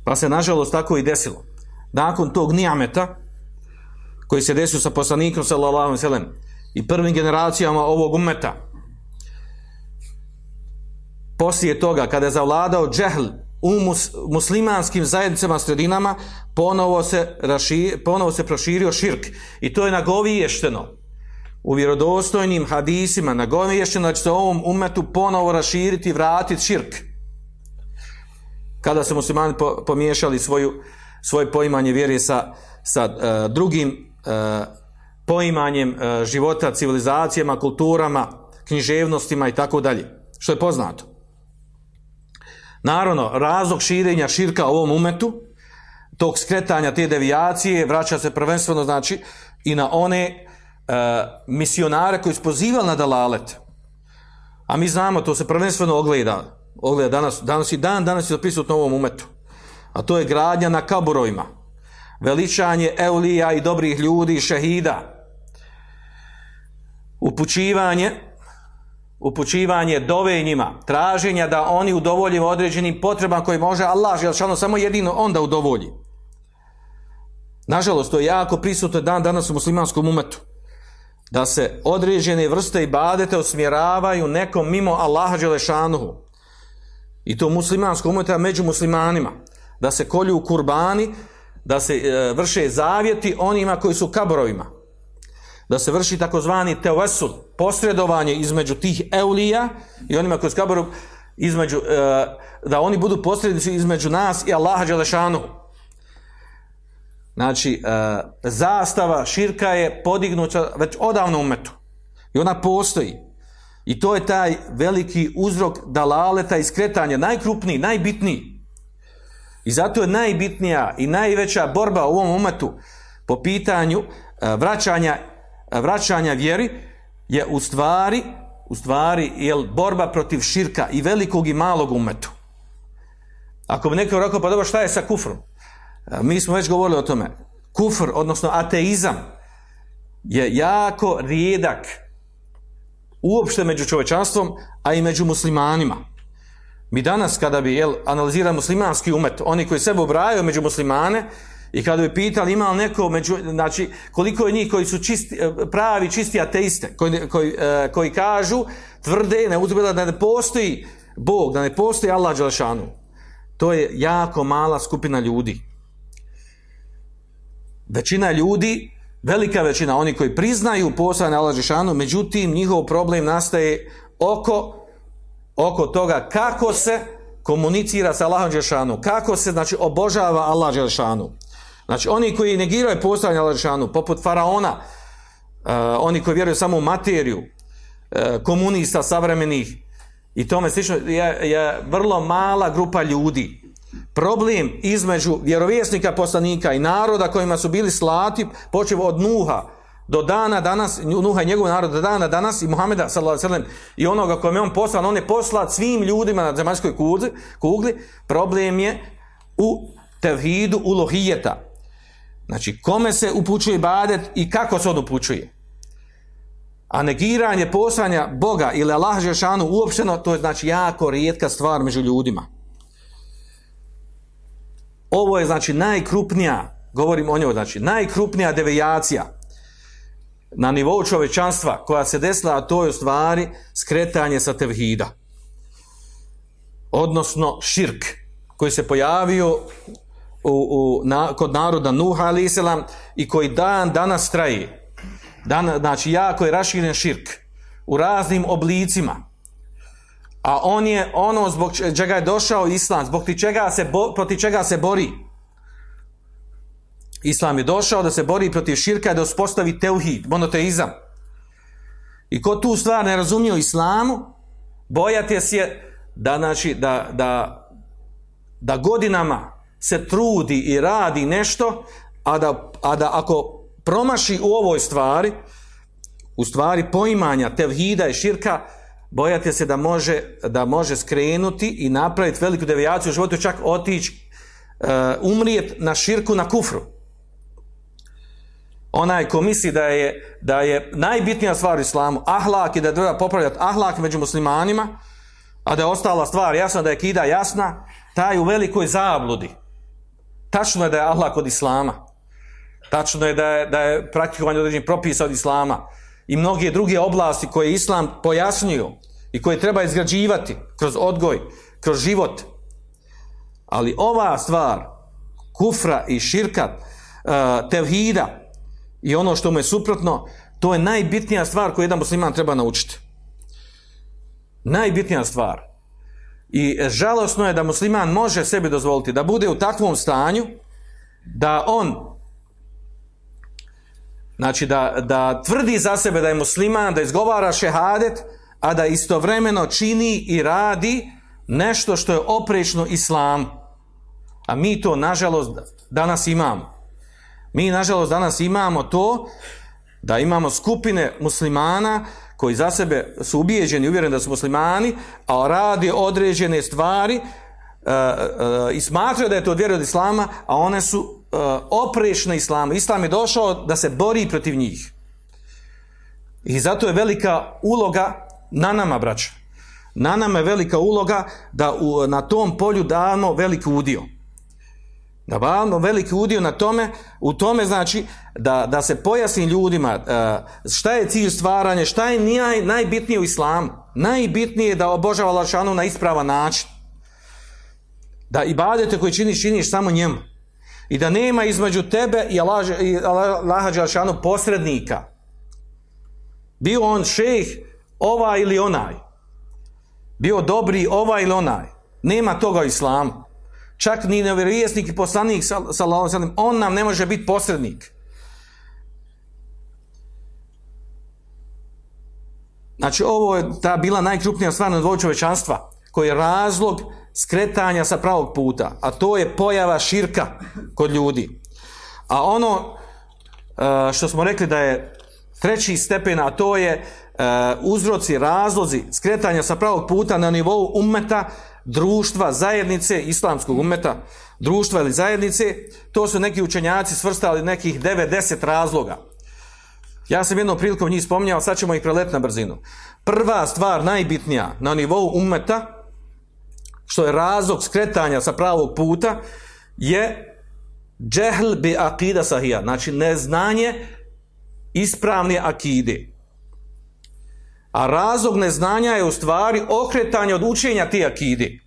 Pa se nažalost tako i desilo. Nakon tog nijameta koji se desio sa poslanikom sallallahu alejhi i prvim generacijama ovog umeta poslije toga kada je zavladao džehl u muslimanskim zajednicama sredinama ponovo se, ponovo se proširio širk i to je nagoviješteno u vjerodostojnim hadisima nagovješćeno da će se ovom umetu ponovo raširiti i vratiti širk. Kada su muslimani pomiješali svoju, svoje poimanje vjere sa, sa e, drugim e, poimanjem e, života, civilizacijama, kulturama, književnostima i tako dalje. Što je poznato. Naravno, razlog širenja širka ovom umetu, tog skretanja te devijacije, vraća se prvenstveno znači i na one E, misionare koji su pozivali na dalalet. A mi znamo, to se prvenstveno ogleda, ogleda danas, danas i dan, danas je u ovom umetu. A to je gradnja na kaburovima. Veličanje eulija i dobrih ljudi šehida. Upućivanje, upućivanje dove njima, traženja da oni udovolje određenim potrebama koje može Allah, jer samo jedino onda udovolji. Nažalost, to je jako prisutno dan danas u muslimanskom umetu da se određene vrste i badete usmjeravaju nekom mimo Allaha Đelešanuhu. I to muslimansko umeta među muslimanima. Da se kolju kurbani, da se e, vrše zavjeti onima koji su kabrovima. Da se vrši takozvani teovesul, posredovanje između tih eulija i onima koji su kaborov, između, e, da oni budu posrednici između nas i Allaha Đelešanuhu. Znači, e, zastava širka je podignuta već odavno u metu. I ona postoji. I to je taj veliki uzrok dalaleta i skretanja, najkrupniji, najbitniji. I zato je najbitnija i najveća borba u ovom umetu po pitanju e, vraćanja, e, vraćanja vjeri je u stvari, u stvari jel, borba protiv širka i velikog i malog umetu. Ako bi neko rekao, pa dobro, šta je sa kufrom? E, mi smo već govorili o tome. Kufr, odnosno ateizam, je jako rijedak uopšte među čovečanstvom, a i među muslimanima. Mi danas kada bi jel, analizirali muslimanski umet, oni koji sebe obrajaju među muslimane, i kada bi pitali ima li neko među, znači koliko je njih koji su čisti, pravi čisti ateiste, koji, koji, e, koji kažu, tvrde, ne uzbila da ne postoji Bog, da ne postoji Allah Đelšanu. To je jako mala skupina ljudi. Većina ljudi, velika većina, oni koji priznaju postojanje Allah Đelšanu, međutim njihov problem nastaje oko oko toga kako se komunicira sa Allahom Đelšanu, kako se znači obožava Allah Đelšanu. Znači oni koji negiraju postojanje Allah Đelšanu, poput faraona, uh, oni koji vjeruju samo u materiju, uh, komunista savremenih i tome slično, je, je vrlo mala grupa ljudi. Problem između vjerovjesnika poslanika i naroda kojima su bili slati, počeo od Nuha, do dana danas, Nuha i njegov narod do dana danas i Muhameda sallallahu i onoga kome on poslan, on je poslat svim ljudima na zemaljskoj kugli, kugli problem je u tevhidu ulohijeta. Znači, kome se upućuje ibadet i kako se on upućuje. A negiranje poslanja Boga ili Allah Žešanu uopšteno, to je znači jako rijetka stvar među ljudima. Ovo je znači najkrupnija, govorim o njoj, znači najkrupnija devijacija na nivou čovečanstva koja se desila, a to je u stvari skretanje sa tevhida. Odnosno širk koji se pojavio u, u, na, kod naroda Nuha ali i koji dan danas traje. Dan, znači jako je raširen širk u raznim oblicima. A on je ono zbog čega je došao islam, zbog čega se, proti čega se bori Islam je došao da se bori protiv širka i da uspostavi teuhid, monoteizam. I ko tu stvar ne razumije o islamu, bojate se da, znači, da, da, da godinama se trudi i radi nešto, a da, a da ako promaši u ovoj stvari, u stvari poimanja tevhida i širka, bojate se da može, da može skrenuti i napraviti veliku devijaciju u životu, čak otići, uh, umrijet na širku, na kufru onaj ko misli da je, da je najbitnija stvar u islamu ahlak i da treba popravljati ahlak među muslimanima, a da je ostala stvar jasna, da je kida jasna, taj u velikoj zabludi. Tačno je da je ahlak od islama. Tačno je da je, da je praktikovanje određenih propisa od islama i mnoge druge oblasti koje islam pojasnio i koje treba izgrađivati kroz odgoj, kroz život. Ali ova stvar, kufra i širkat, uh, tevhida, i ono što mu je suprotno, to je najbitnija stvar koju jedan musliman treba naučiti. Najbitnija stvar. I žalosno je da musliman može sebi dozvoliti da bude u takvom stanju da on znači da, da tvrdi za sebe da je musliman, da izgovara šehadet, a da istovremeno čini i radi nešto što je oprečno islam. A mi to, nažalost, danas imamo. Mi, nažalost, danas imamo to da imamo skupine muslimana koji za sebe su ubijeđeni uvjereni da su muslimani, a radi određene stvari uh, uh, i smatraju da je to od vjere od islama, a one su oprešne islamu. Islam je došao da se bori protiv njih. I zato je velika uloga na nama, braća. Na nama je velika uloga da u, na tom polju damo veliki udio. Da valno veliki udio na tome, u tome znači da, da se pojasni ljudima uh, šta je cilj stvaranja, šta je naj, najbitnije u islamu. Najbitnije je da obožava Lašanu na ispravan način. Da i badete koji činiš, činiš samo njemu. I da nema između tebe i Allaha Đalšanu posrednika. Bio on šejh ovaj ili onaj. Bio dobri ovaj ili onaj. Nema toga u islamu. Čak ni nevjerovjesnik i poslanik, sallam, on nam ne može biti posrednik. Znači, ovo je ta bila najkrupnija stvar na dvoju čovečanstva, koji je razlog skretanja sa pravog puta, a to je pojava širka kod ljudi. A ono e, što smo rekli da je treći stepen, a to je e, uzroci, razlozi skretanja sa pravog puta na nivou umeta, društva, zajednice, islamskog umeta, društva ili zajednice, to su neki učenjaci svrstali nekih 90 razloga. Ja sam jednom prilikom njih spominjao, sad ćemo ih preletiti na brzinu. Prva stvar, najbitnija, na nivou umeta, što je razlog skretanja sa pravog puta, je džehl bi akida sahija, znači neznanje ispravne akide. A razlog neznanja je u stvari okretanje od učenja te akide.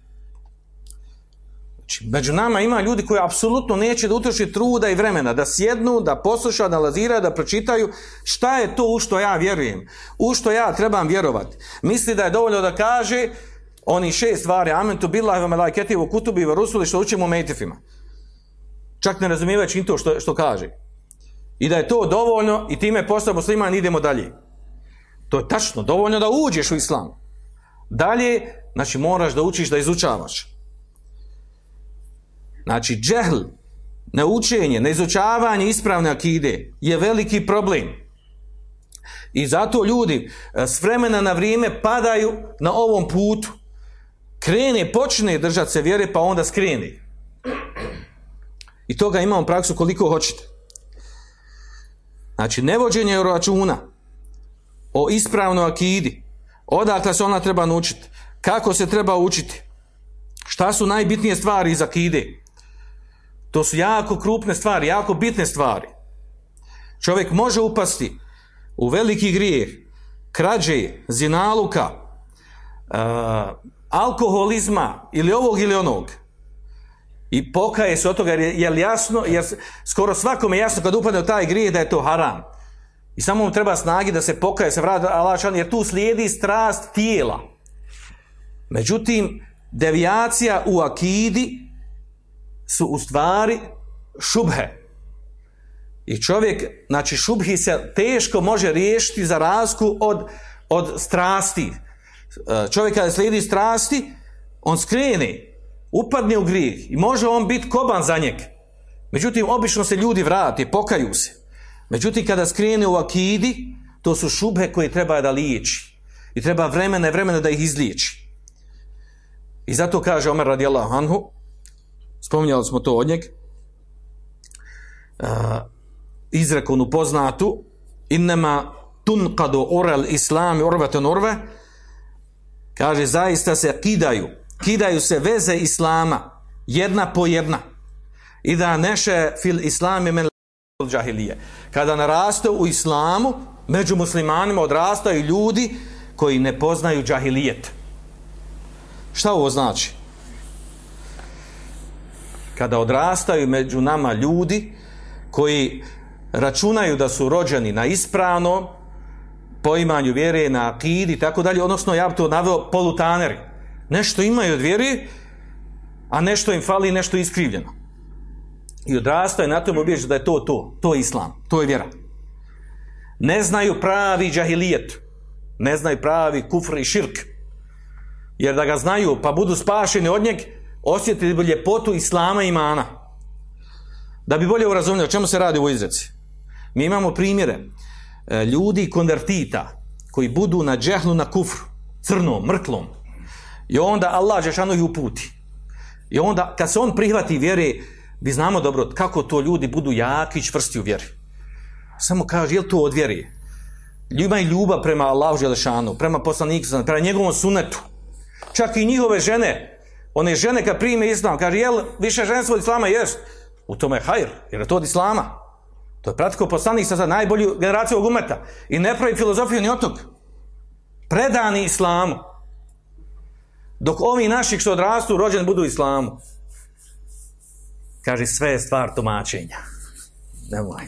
Znači, među nama ima ljudi koji apsolutno neće da utroši truda i vremena, da sjednu, da poslušaju, da analiziraju, da pročitaju šta je to u što ja vjerujem, u što ja trebam vjerovati. Misli da je dovoljno da kaže oni šest stvari, amen tu billahi wa malaiketi wa kutubi wa rusuli što učimo u mejtifima. Čak ne razumijevajući to što, što kaže. I da je to dovoljno i time postao musliman idemo dalje. To je tačno, dovoljno da uđeš u islam. Dalje, znači moraš da učiš da izučavaš. Znači, džehl, neučenje, neizučavanje ispravne akide je veliki problem. I zato ljudi e, s vremena na vrijeme padaju na ovom putu. Krene, počne držati se vjere, pa onda skrene. I toga imamo praksu koliko hoćete. Znači, nevođenje računa o ispravnoj akidi, odakle se ona treba naučiti, kako se treba učiti, šta su najbitnije stvari iz akide, to su jako krupne stvari, jako bitne stvari. Čovjek može upasti u veliki grijeh, krađe, zinaluka, uh, alkoholizma ili ovog ili onog. I pokaje se od toga jer je jasno, jer skoro svakome je jasno kad upadne u taj grijeh da je to haram. I samo mu treba snagi da se pokaje, se vrati Allahšan, jer tu slijedi strast tijela. Međutim, devijacija u akidi su u stvari šubhe. I čovjek, znači šubhi se teško može riješiti za razku od, od strasti. E, čovjek kada slijedi strasti, on skrene, upadne u grijeh i može on biti koban za njeg. Međutim, obično se ljudi vrati, pokaju se. Međutim, kada skrene u akidi, to su šubhe koje treba da liječi. I treba vremena i vremena da ih izliječi. I zato kaže Omer radijallahu anhu, spominjali smo to od njeg, uh, izrekonu poznatu, innema tunqadu urel islami urveten urve, kaže, zaista se kidaju, kidaju se veze islama, jedna po jedna, i da neše fil islami men džahilije. Kada naraste u islamu, među muslimanima odrastaju ljudi koji ne poznaju džahilijet. Šta ovo znači? kada odrastaju među nama ljudi koji računaju da su rođeni na ispravno poimanju vjere na akidi i tako dalje, odnosno ja bi to naveo polutaneri. Nešto imaju od vjere, a nešto im fali, nešto iskrivljeno. I odrastaju na tom objeđu da je to to, to je islam, to je vjera. Ne znaju pravi džahilijet, ne znaju pravi kufr i širk. Jer da ga znaju pa budu spašeni od njeg, osjetili bi ljepotu islama i imana. Da bi bolje urazumili o čemu se radi u izreci. Mi imamo primjere ljudi konvertita koji budu na džehlu na kufru, crnom, mrtlom. I onda Allah Žešanu ih uputi. I onda kad se on prihvati vjere, vi znamo dobro kako to ljudi budu jaki i čvrsti u vjeri. Samo kaže, je li to od vjere? Ima i ljubav prema Allahu Želešanu, prema poslaniku, prema njegovom sunetu. Čak i njihove žene, one žene kad prime islam, kaže, jel više ženstvo od islama? Jest. U tome je hajr, jer je to od islama. To je pratiko poslanik sa najbolju generaciju umeta. I ne pravi filozofiju ni otok. Predani islamu. Dok ovi naših što odrastu, rođeni budu islamu. Kaže, sve je stvar tumačenja. Nemoj.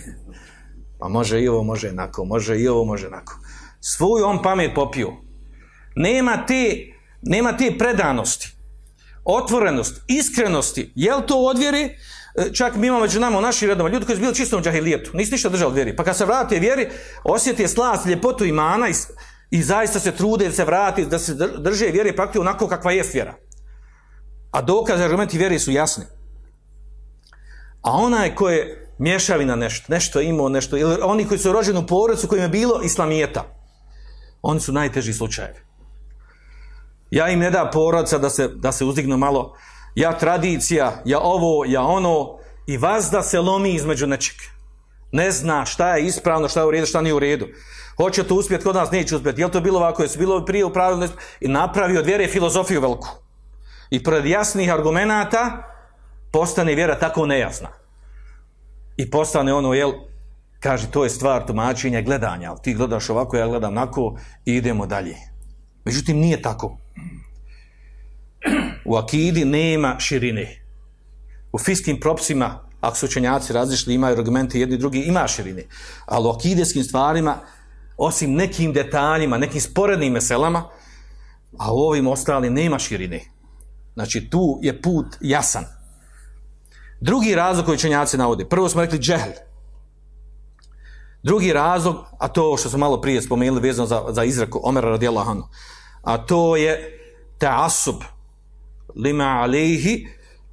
Pa može i ovo, može enako, može i ovo, može enako. Svoju on pamet popio. Nema te, nema te predanosti otvorenost, iskrenosti, je li to od vjeri? E, čak mi imamo među nama u našim redama ljudi koji su bili čistom džahilijetu, nisu ništa držali vjeri. Pa kad se vrate vjeri, osjeti slast, ljepotu imana i, i zaista se trude da se vrati, da se drže vjeri praktično onako kakva je vjera. A dokaze, argumenti vjeri su jasni. A onaj ko je mješavina nešto, nešto imao, nešto, ili oni koji su rođeni u porodcu kojim je bilo islamijeta, oni su najteži slučajevi. Ja im ne da porodca da se, da se uzdignu malo, ja tradicija, ja ovo, ja ono, i vas da se lomi između nečeg. Ne zna šta je ispravno, šta je u redu, šta nije u redu. Hoće to uspjeti, kod nas neće uspjeti. Je to bilo ovako, jesu bilo prije u pravilu, i napravio od vjere filozofiju veliku. I pored jasnih argumenata postane vjera tako nejasna. I postane ono, jel, kaže, to je stvar tumačenja gledanja. Ti gledaš ovako, ja gledam onako i idemo dalje. Međutim, nije tako. U akidi nema širine. U fiskim propisima, ako su učenjaci različili, imaju argumente jedni drugi, ima širine. Ali u akideskim stvarima, osim nekim detaljima, nekim sporednim meselama, a u ovim ostalim nema širine. Znači, tu je put jasan. Drugi razlog koji učenjaci navode, prvo smo rekli džehl. Drugi razlog, a to što smo malo prije spomenuli vezano za, za izraku Omera radijallahu anhu, a to je ta'asub lima alihi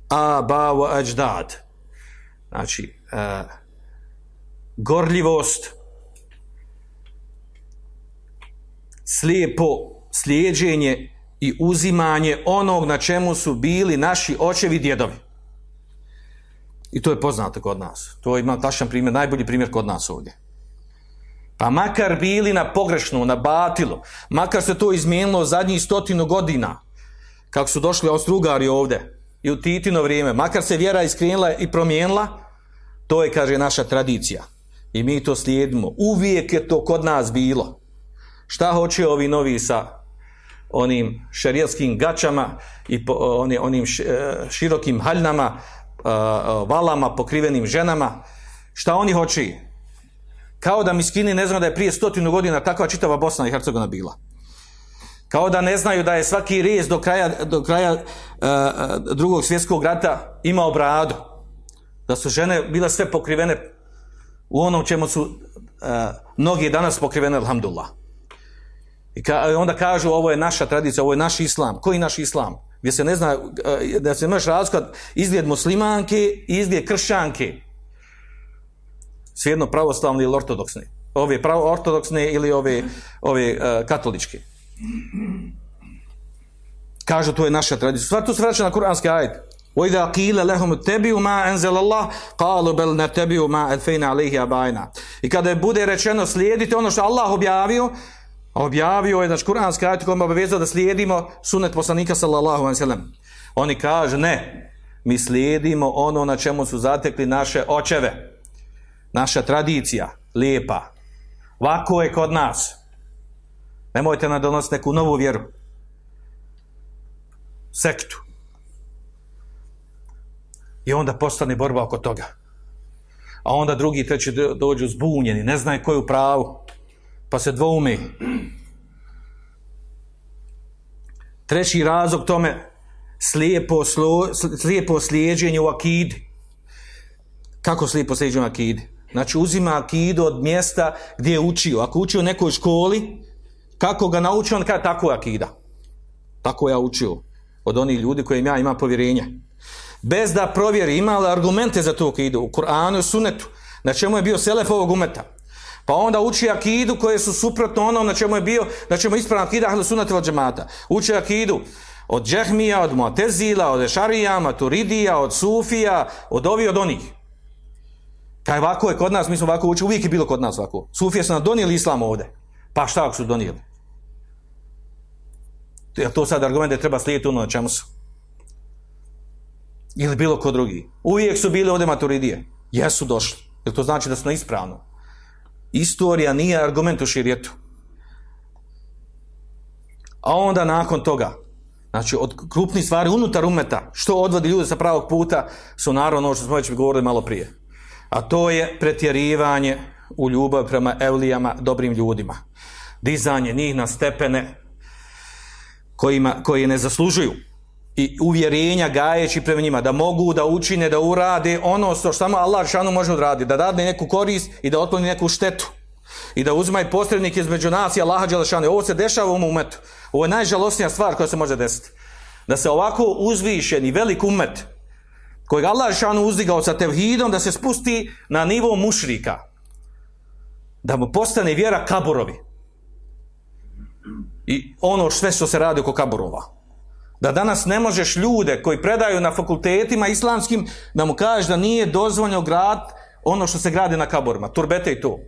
aba wa ajdad. Znači, uh, gorljivost, slijepo slijeđenje i uzimanje onog na čemu su bili naši očevi djedovi. I to je poznato kod nas. To ima tašan primjer, najbolji primjer kod nas ovdje. Pa makar bili na pogrešnu, na batilu, makar se to izmijenilo zadnjih stotinu godina, kako su došli Austrugari ovdje i u Titino vrijeme, makar se vjera iskrenila i promijenila, to je, kaže, naša tradicija. I mi to slijedimo. Uvijek je to kod nas bilo. Šta hoće ovi novi sa onim šerijelskim gačama i po, onim, onim širokim haljnama, valama, pokrivenim ženama? Šta oni hoće? Kao da miskini ne znaju da je prije stotinu godina takva čitava Bosna i Hercegovina bila. Kao da ne znaju da je svaki rez do kraja, do kraja uh, drugog svjetskog rata imao bradu. Da su žene bile sve pokrivene u onom čemu su mnogi danas pokrivene, alhamdulillah. I ka, onda kažu ovo je naša tradicija, ovo je naš islam. Koji naš islam? Gdje se ne zna, da se imaš razlikat izgled muslimanke i izgled kršćanke svejedno pravoslavni ili ortodoksni. Ove pravo ortodoksne ili ove, ove uh, katoličke. Kažu, to je naša tradicija. Sva tu se vraća na kuranski ajet. وَإِذَا قِيلَ لَهُمُ تَبِيُوا مَا أَنزَلَ اللَّهِ قَالُوا بَلْ نَتَبِيُوا مَا أَلْفَيْنَ عَلَيْهِ أَبَائِنَا I kada je bude rečeno slijedite ono što Allah objavio, objavio je, znači kuranski ajet kojom obavezao da slijedimo sunet poslanika sallallahu alaihi sallam. Oni kažu, ne, mi slijedimo ono na čemu su zatekli naše očeve naša tradicija, lijepa. Vako je kod nas. Nemojte nam donositi neku novu vjeru. Sektu. I onda postane borba oko toga. A onda drugi treći dođu zbunjeni, ne znaju koju pravu, pa se dvoume. Treći razlog tome, slijepo, slo, slijepo slijeđenje u akidi. Kako slijepo slijeđenje u akidi? Znači uzima akidu od mjesta gdje je učio. Ako učio u nekoj školi, kako ga naučio, on kada tako je akida. Tako ja učio. Od onih ljudi kojim ja ima povjerenje. Bez da provjeri ima li argumente za tu akidu. U Kur'anu i Sunetu. Na čemu je bio selef ovog umeta. Pa onda uči akidu koje su suprotno onom na čemu je bio, na čemu je ispravna akida ahlu sunata od džemata. Uči akidu od džehmija, od muatezila, od ešarijama, turidija, od sufija, od ovi od onih. Kaj ovako je kod nas, mi smo ovako učili, uvijek je bilo kod nas ovako. Sufije su nam donijeli islam ovdje. Pa šta ako su donijeli? Je to sad argument da treba slijediti ono na čemu su? Ili bilo kod drugi? Uvijek su bili ovdje maturidije. Jesu došli. Jer to znači da su na ispravno. Istorija nije argument u širijetu. A onda nakon toga, znači od krupnih stvari unutar umeta, što odvodi ljude sa pravog puta, su naravno ono što smo već govorili malo prije a to je pretjerivanje u ljubav prema evlijama, dobrim ljudima. Dizanje njih na stepene kojima, koji ne zaslužuju i uvjerenja gajeći prema njima, da mogu da učine, da urade ono što samo Allah šanu može odraditi, da dadne neku korist i da otkloni neku štetu i da uzmaj posrednik između nas i Allaha Đelešanu. Ovo se dešava u ovom umetu. Ovo je najžalostnija stvar koja se može desiti. da se ovako uzvišen i velik umet, kojeg Allah šanu uzdigao sa tevhidom, da se spusti na nivo mušrika. Da mu postane vjera kaburovi. I ono sve što se radi oko kaburova. Da danas ne možeš ljude koji predaju na fakultetima islamskim, da mu kažeš da nije dozvoljeno grad ono što se gradi na kaborima, turbete i to.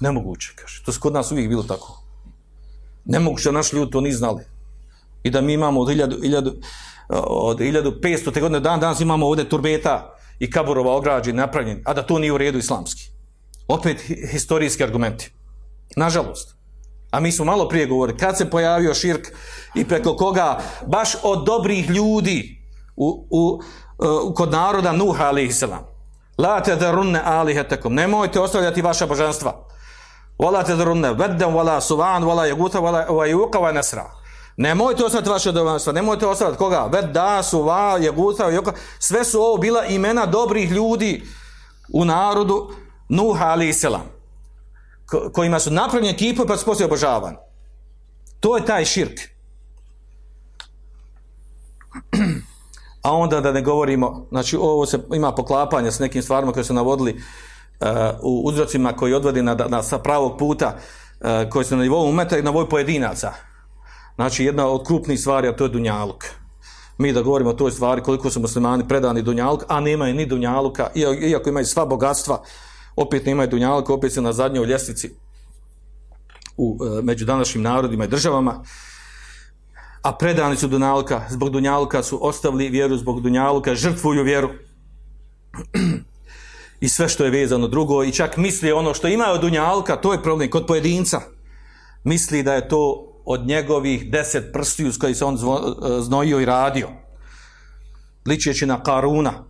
Nemoguće, kaže. To se kod nas uvijek bilo tako. Nemoguće da naši ljudi to ni znali. I da mi imamo od, 1000, od 1500. te godine dan danas imamo ovdje turbeta i kaborova ograđi napravljeni, a da to nije u redu islamski. Opet historijski argumenti. Nažalost. A mi smo malo prije govorili, kad se pojavio širk i preko koga baš od dobrih ljudi u, u, u kod naroda Nuha alaih salam. La te darunne alihetekom. Nemojte ostavljati vaša božanstva. Wala te darunne veddem, wala suvan, wala jaguta, wala juka, wala nesra. Nemojte ostavljati vaše božanstva. Nemojte ostavljati koga? Vedda, suva, jaguta, juka. Sve su ovo bila imena dobrih ljudi u narodu Nuha alaih salam kojima su napravljeni kipovi pa su poslije obožavani. To je taj širk. A onda da ne govorimo, znači ovo se ima poklapanje s nekim stvarima koje su navodili uh, u uzrocima koji odvodi na, na, sa pravog puta uh, koji su na nivou umeta i na nivou pojedinaca. Znači jedna od krupnih stvari, a to je Dunjaluk. Mi da govorimo o toj stvari koliko su muslimani predani Dunjaluk, a nemaju ni Dunjaluka, iako imaju sva bogatstva, opet nemaju Dunjalka, opet su na zadnjoj ljestvici u, e, među današnjim narodima i državama, a predani su Dunjalka, zbog Dunjalka su ostavili vjeru, zbog Dunjalka žrtvuju vjeru i sve što je vezano drugo i čak misli ono što ima od Dunjalka, to je problem kod pojedinca. Misli da je to od njegovih deset prstiju s koji se on e, znojio i radio. Ličeći na Karuna,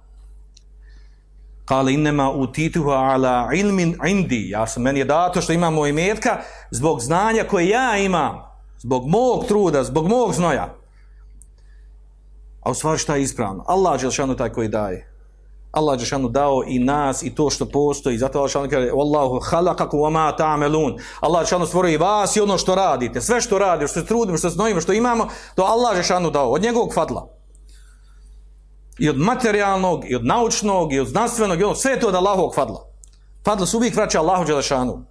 Kale innema utituha ala ilmin indi. Ja sam, meni je dato što imam moj metka zbog znanja koje ja imam. Zbog mog truda, zbog mog znoja. A u stvari šta je ispravno? Allah je taj koji daje. Allah dao i nas i to što postoji. Zato Allah šanu kaže Wallahu halakaku wa ma ta'melun. Allah je stvorio i vas i ono što radite. Sve što radite, što se trudimo, što znojimo, što imamo, to Allah je dao. Od njegovog fadla i od materijalnog, i od naučnog, i od znanstvenog, i ono, sve je to od Allahovog fadla. Fadla se uvijek vraća Allahu Đelešanu.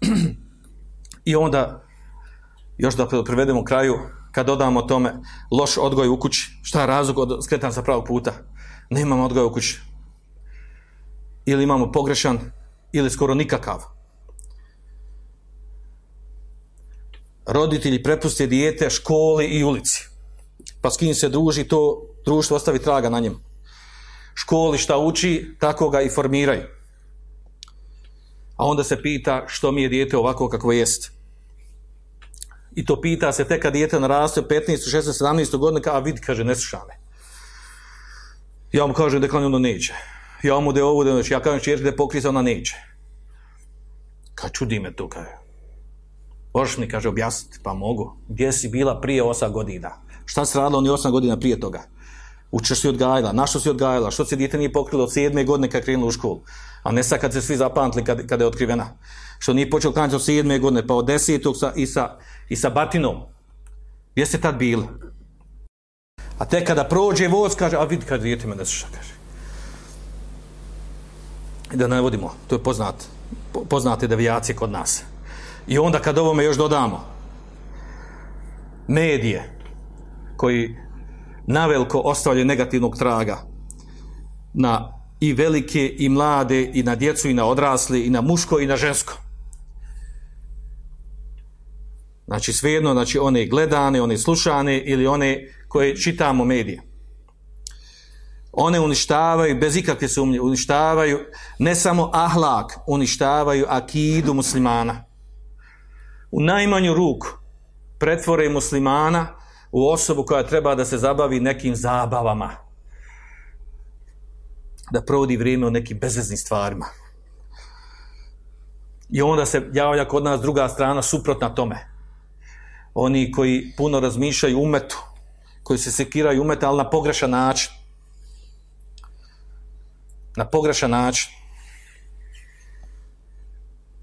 I onda, još da privedemo kraju, kad dodamo tome loš odgoj u kući, šta je razlog od skretanja sa pravog puta? Nemamo odgoj u kući. Ili imamo pogrešan, ili skoro nikakav. Roditelji prepuste dijete školi i ulici pa s kim se druži, to društvo ostavi traga na njemu. Školi šta uči, tako ga i formiraju. A onda se pita što mi je dijete ovako kako jest. I to pita se tek kad dijete naraste 15, 16, 17 godina, a vidi, kaže, ne slušane. Ja mu kažem da ono neće. Ja mu da ovo, da ja kažem čerke da pokri se, ona neće. Kad čudi me to, kaže. Možeš mi, kaže, objasniti, pa mogu. Gdje si bila prije 8 godina? Šta se radilo ni osam godina prije toga? Učeš si odgajala, na što si odgajala, što se dijete nije pokrilo od sedme godine kad krenulo u školu, a ne sad kad se svi zapamtili kad, kad je otkrivena. Što nije počeo klanjati od sedme godine, pa od desetog sa, i, sa, i sa batinom. Gdje ste tad bili? A tek kada prođe voz, kaže, a vidi kad dijete me ne sluša, kaže. Da ne vodimo, to je poznat, poznate devijacije kod nas. I onda kad ovome još dodamo, medije, koji naveliko ostavljaju negativnog traga na i velike i mlade i na djecu i na odrasli i na muško i na žensko. Znači svejedno, znači one gledane, one slušane ili one koje čitamo medije. One uništavaju, bez ikakve sumnje, uništavaju ne samo ahlak, uništavaju akidu muslimana. U najmanju ruku pretvore muslimana u osobu koja treba da se zabavi nekim zabavama. Da provodi vrijeme u nekim bezveznim stvarima. I onda se javlja kod nas druga strana suprotna tome. Oni koji puno razmišljaju umetu, koji se sekiraju umeta, ali na pogrešan način. Na pogrešan način.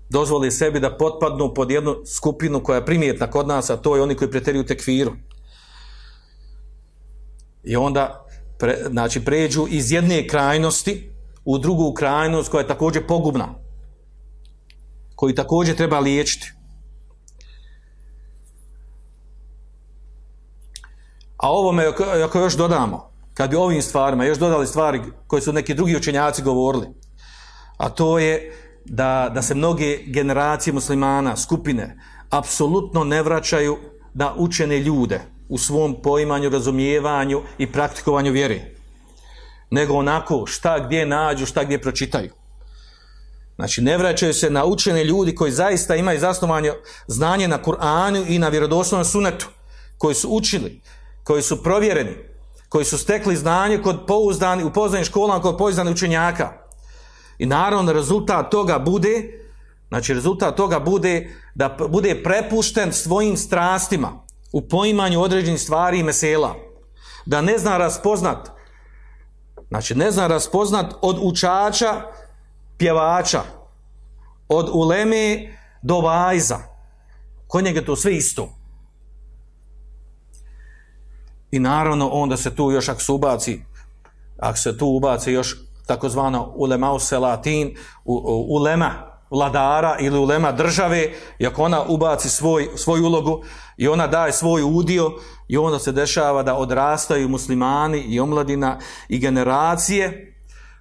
Dozvoli sebi da potpadnu pod jednu skupinu koja je primjetna kod nas, a to je oni koji preteruju tekviru. I onda pre, znači, pređu iz jedne krajnosti u drugu krajnost koja je također pogubna. Koju također treba liječiti. A ovome, ako još dodamo, kad bi ovim stvarima još dodali stvari koje su neki drugi učenjaci govorili, a to je da, da se mnoge generacije muslimana, skupine, apsolutno ne vraćaju na učene ljude u svom poimanju, razumijevanju i praktikovanju vjere. Nego onako šta gdje nađu, šta gdje pročitaju. Znači, ne vraćaju se na učene ljudi koji zaista imaju zasnovanje znanje na Kur'anu i na vjerodostojnom sunetu, koji su učili, koji su provjereni, koji su stekli znanje kod pouzdani, u pouzdanim školama kod pouzdanih učenjaka. I naravno rezultat toga bude, znači rezultat toga bude da bude prepušten svojim strastima u poimanju određenih stvari i mesela. Da ne zna raspoznat, znači ne zna raspoznat od učača, pjevača, od uleme do vajza. Kod njega to sve isto. I naravno onda se tu još ako se ubaci, ako se tu ubaci još takozvano ulema selatin, ulema vladara ili ulema države i ako ona ubaci svoj, svoju ulogu i ona daje svoj udio i onda se dešava da odrastaju muslimani i omladina i generacije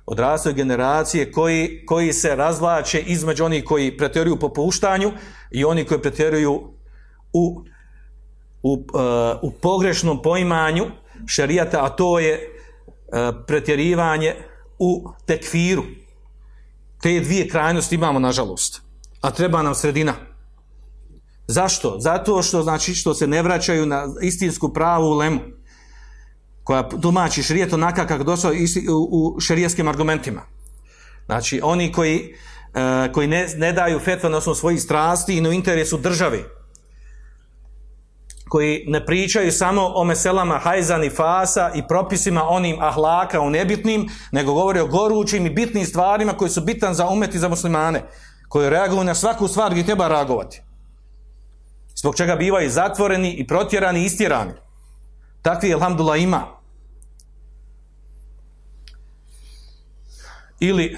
odrastaju generacije koji, koji se razvlače između onih koji pretjeruju po puštanju i oni koji pretjeruju u u, uh, u pogrešnom poimanju šerijata, a to je uh, pretjerivanje u tekfiru. Te dvije krajnosti imamo, nažalost. A treba nam sredina. Zašto? Zato što znači što se ne vraćaju na istinsku pravu lemu koja tumači šerijet onaka kako došao u, šerijskim argumentima. Znači, oni koji, uh, koji ne, ne daju fetva na osnovu svojih strasti i na interesu države, koji ne pričaju samo o meselama hajzan i fasa i propisima onim ahlaka u nebitnim, nego govore o gorućim i bitnim stvarima koji su bitan za umet i za muslimane, koji reaguju na svaku stvar gdje treba reagovati. Zbog čega bivaju zatvoreni i protjerani i istjerani. Takvi, alhamdulillah, ima. Ili,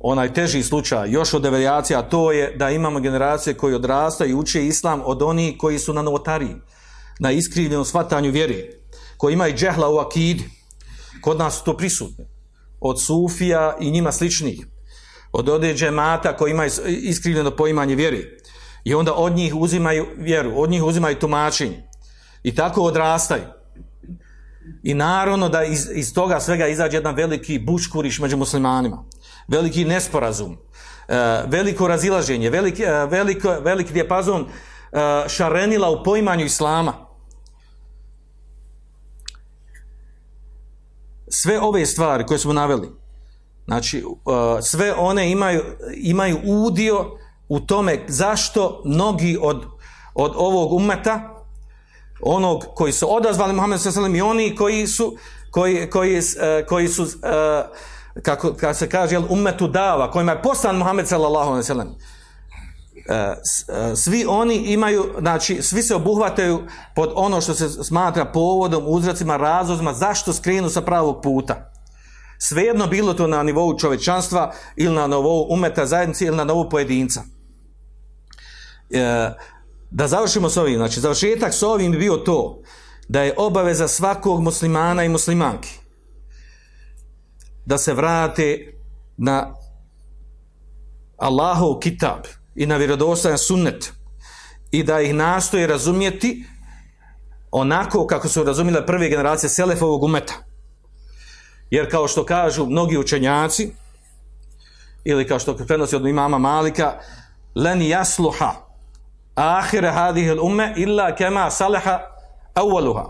onaj teži slučaj, još od devijacija, to je da imamo generacije koji odrastaju i uče islam od onih koji su na novotariji na iskrivljenom shvatanju vjere, koji imaju džehla u akidi, kod nas su to prisutne, od sufija i njima sličnih, od određe mata koji imaju iskrivljeno poimanje vjere, i onda od njih uzimaju vjeru, od njih uzimaju tumačenje, i tako odrastaju. I naravno da iz, iz toga svega izađe jedan veliki buškuriš među muslimanima, veliki nesporazum, e, veliko razilaženje, veliki, e, veliko, veliki dijapazon e, šarenila u poimanju islama. Sve ove stvari koje smo naveli, znači uh, sve one imaju, imaju udio u tome zašto mnogi od, od ovog umeta, onog koji su odazvali Muhammed s.a.v. i oni koji su, koji, koji, uh, koji su uh, kako, kako se kaže, umetu dava, kojima je poslan Muhammed s.a.v. E, e, svi oni imaju, znači, svi se obuhvataju pod ono što se smatra povodom, uzracima, razlozima, zašto skrenu sa pravog puta. Svejedno bilo to na nivou čovečanstva ili na nivou umeta zajednice ili na nivou pojedinca. E, da završimo s ovim, znači, završetak s ovim bi bio to, da je obaveza svakog muslimana i muslimanki da se vrate na Allahov kitab, i na vjerodostojan sunnet i da ih nastoje razumjeti onako kako su razumjela prve generacije Selefovog umeta. Jer kao što kažu mnogi učenjaci, ili kao što prenosi od imama Malika, len jasluha ahire hadihil umme illa kema saleha awaluha.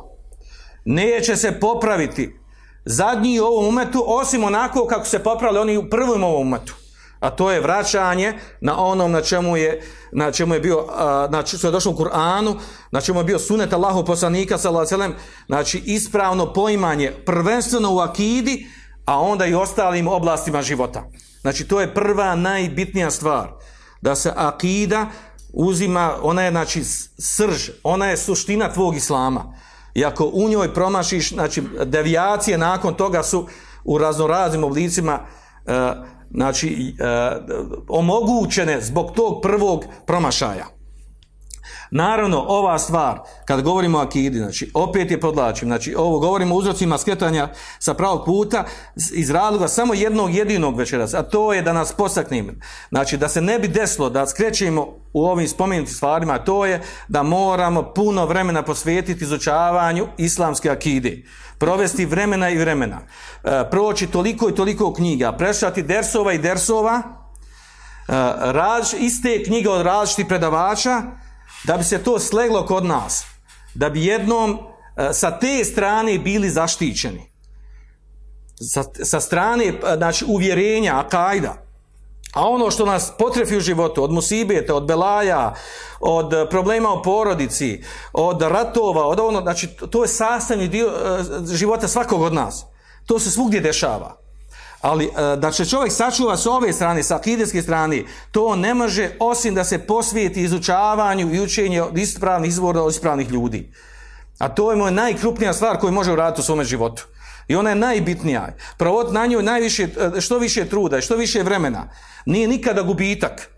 Neće se popraviti zadnji u ovom umetu osim onako kako se popravili oni u prvom ovom umetu a to je vraćanje na onom na čemu je na čemu je bio na što je došlo u Kur'anu, na čemu je bio sunet Allahu poslanika alejhi znači ispravno poimanje prvenstveno u akidi, a onda i ostalim oblastima života. Znači to je prva najbitnija stvar da se akida uzima, ona je znači srž, ona je suština tvog islama. I ako u njoj promašiš, znači devijacije nakon toga su u raznoraznim oblicima e, znači e, omogućene zbog tog prvog promašaja. Naravno, ova stvar, kad govorimo o akidi, znači, opet je podlačim, znači, ovo govorimo o uzrocima skretanja sa pravog puta iz razloga samo jednog jedinog večeras, a to je da nas postaknemo. Znači, da se ne bi desilo da skrećemo u ovim spomenutim stvarima, a to je da moramo puno vremena posvetiti izučavanju islamske akide. Provesti vremena i vremena. E, proći toliko i toliko knjiga, prešati dersova i dersova, e, iste knjige od različitih predavača, da bi se to sleglo kod nas, da bi jednom e, sa te strane bili zaštićeni. Sa, sa strane e, znači, uvjerenja, akajda. A ono što nas potrefi u životu, od musibeta, od belaja, od problema u porodici, od ratova, od ono, znači to je sastavni dio e, života svakog od nas. To se svugdje dešava. Ali e, da će čovjek sačuva s ove strane, sa akidijske strane, to ne može osim da se posvijeti izučavanju i učenju ispravnih izvora od ispravnih ljudi. A to je moja najkrupnija stvar koju može uraditi u svome životu. I ona je najbitnija. Provod na njoj najviše, e, što više truda što više vremena. Nije nikada gubitak.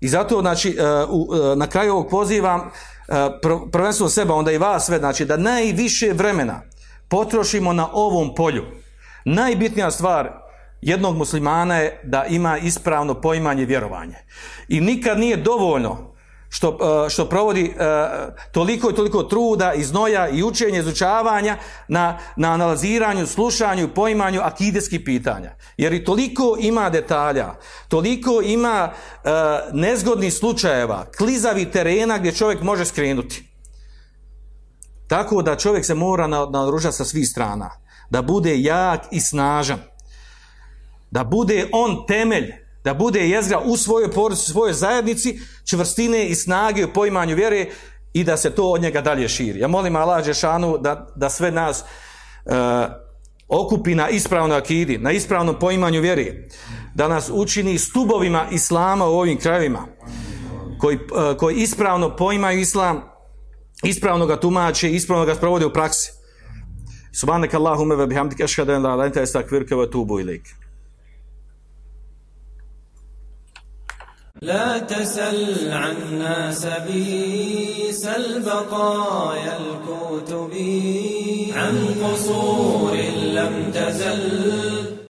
I zato, znači, e, na kraju ovog pozivam prvenstveno seba, onda i vas sve, znači, da najviše vremena potrošimo na ovom polju. Najbitnija stvar jednog muslimana je da ima ispravno poimanje i vjerovanje. I nikad nije dovoljno što, e, što provodi e, toliko i toliko truda i znoja i učenja, izučavanja na, na analiziranju, slušanju i poimanju akideskih pitanja. Jer i toliko ima detalja, toliko ima e, nezgodnih slučajeva, klizavi terena gdje čovjek može skrenuti. Tako da čovjek se mora naoružati sa svih strana da bude jak i snažan, da bude on temelj, da bude jezgra u svojoj porodici, svojoj zajednici, čvrstine i snage u poimanju vjere i da se to od njega dalje širi. Ja molim Allah Žešanu da, da sve nas uh, okupi na ispravnoj akidi, na ispravnom poimanju vjere, da nas učini stubovima Islama u ovim krajevima, koji, uh, koji ispravno poimaju Islam, ispravno ga tumače, ispravno ga sprovode u praksi. سبحانك اللهم وبحمدك أشهد أن لا إله إلا أنت أستغفرك وأتوب إليك. لا تسل عن ناس بي سل بقايا الكتب عن قصور لم تزل.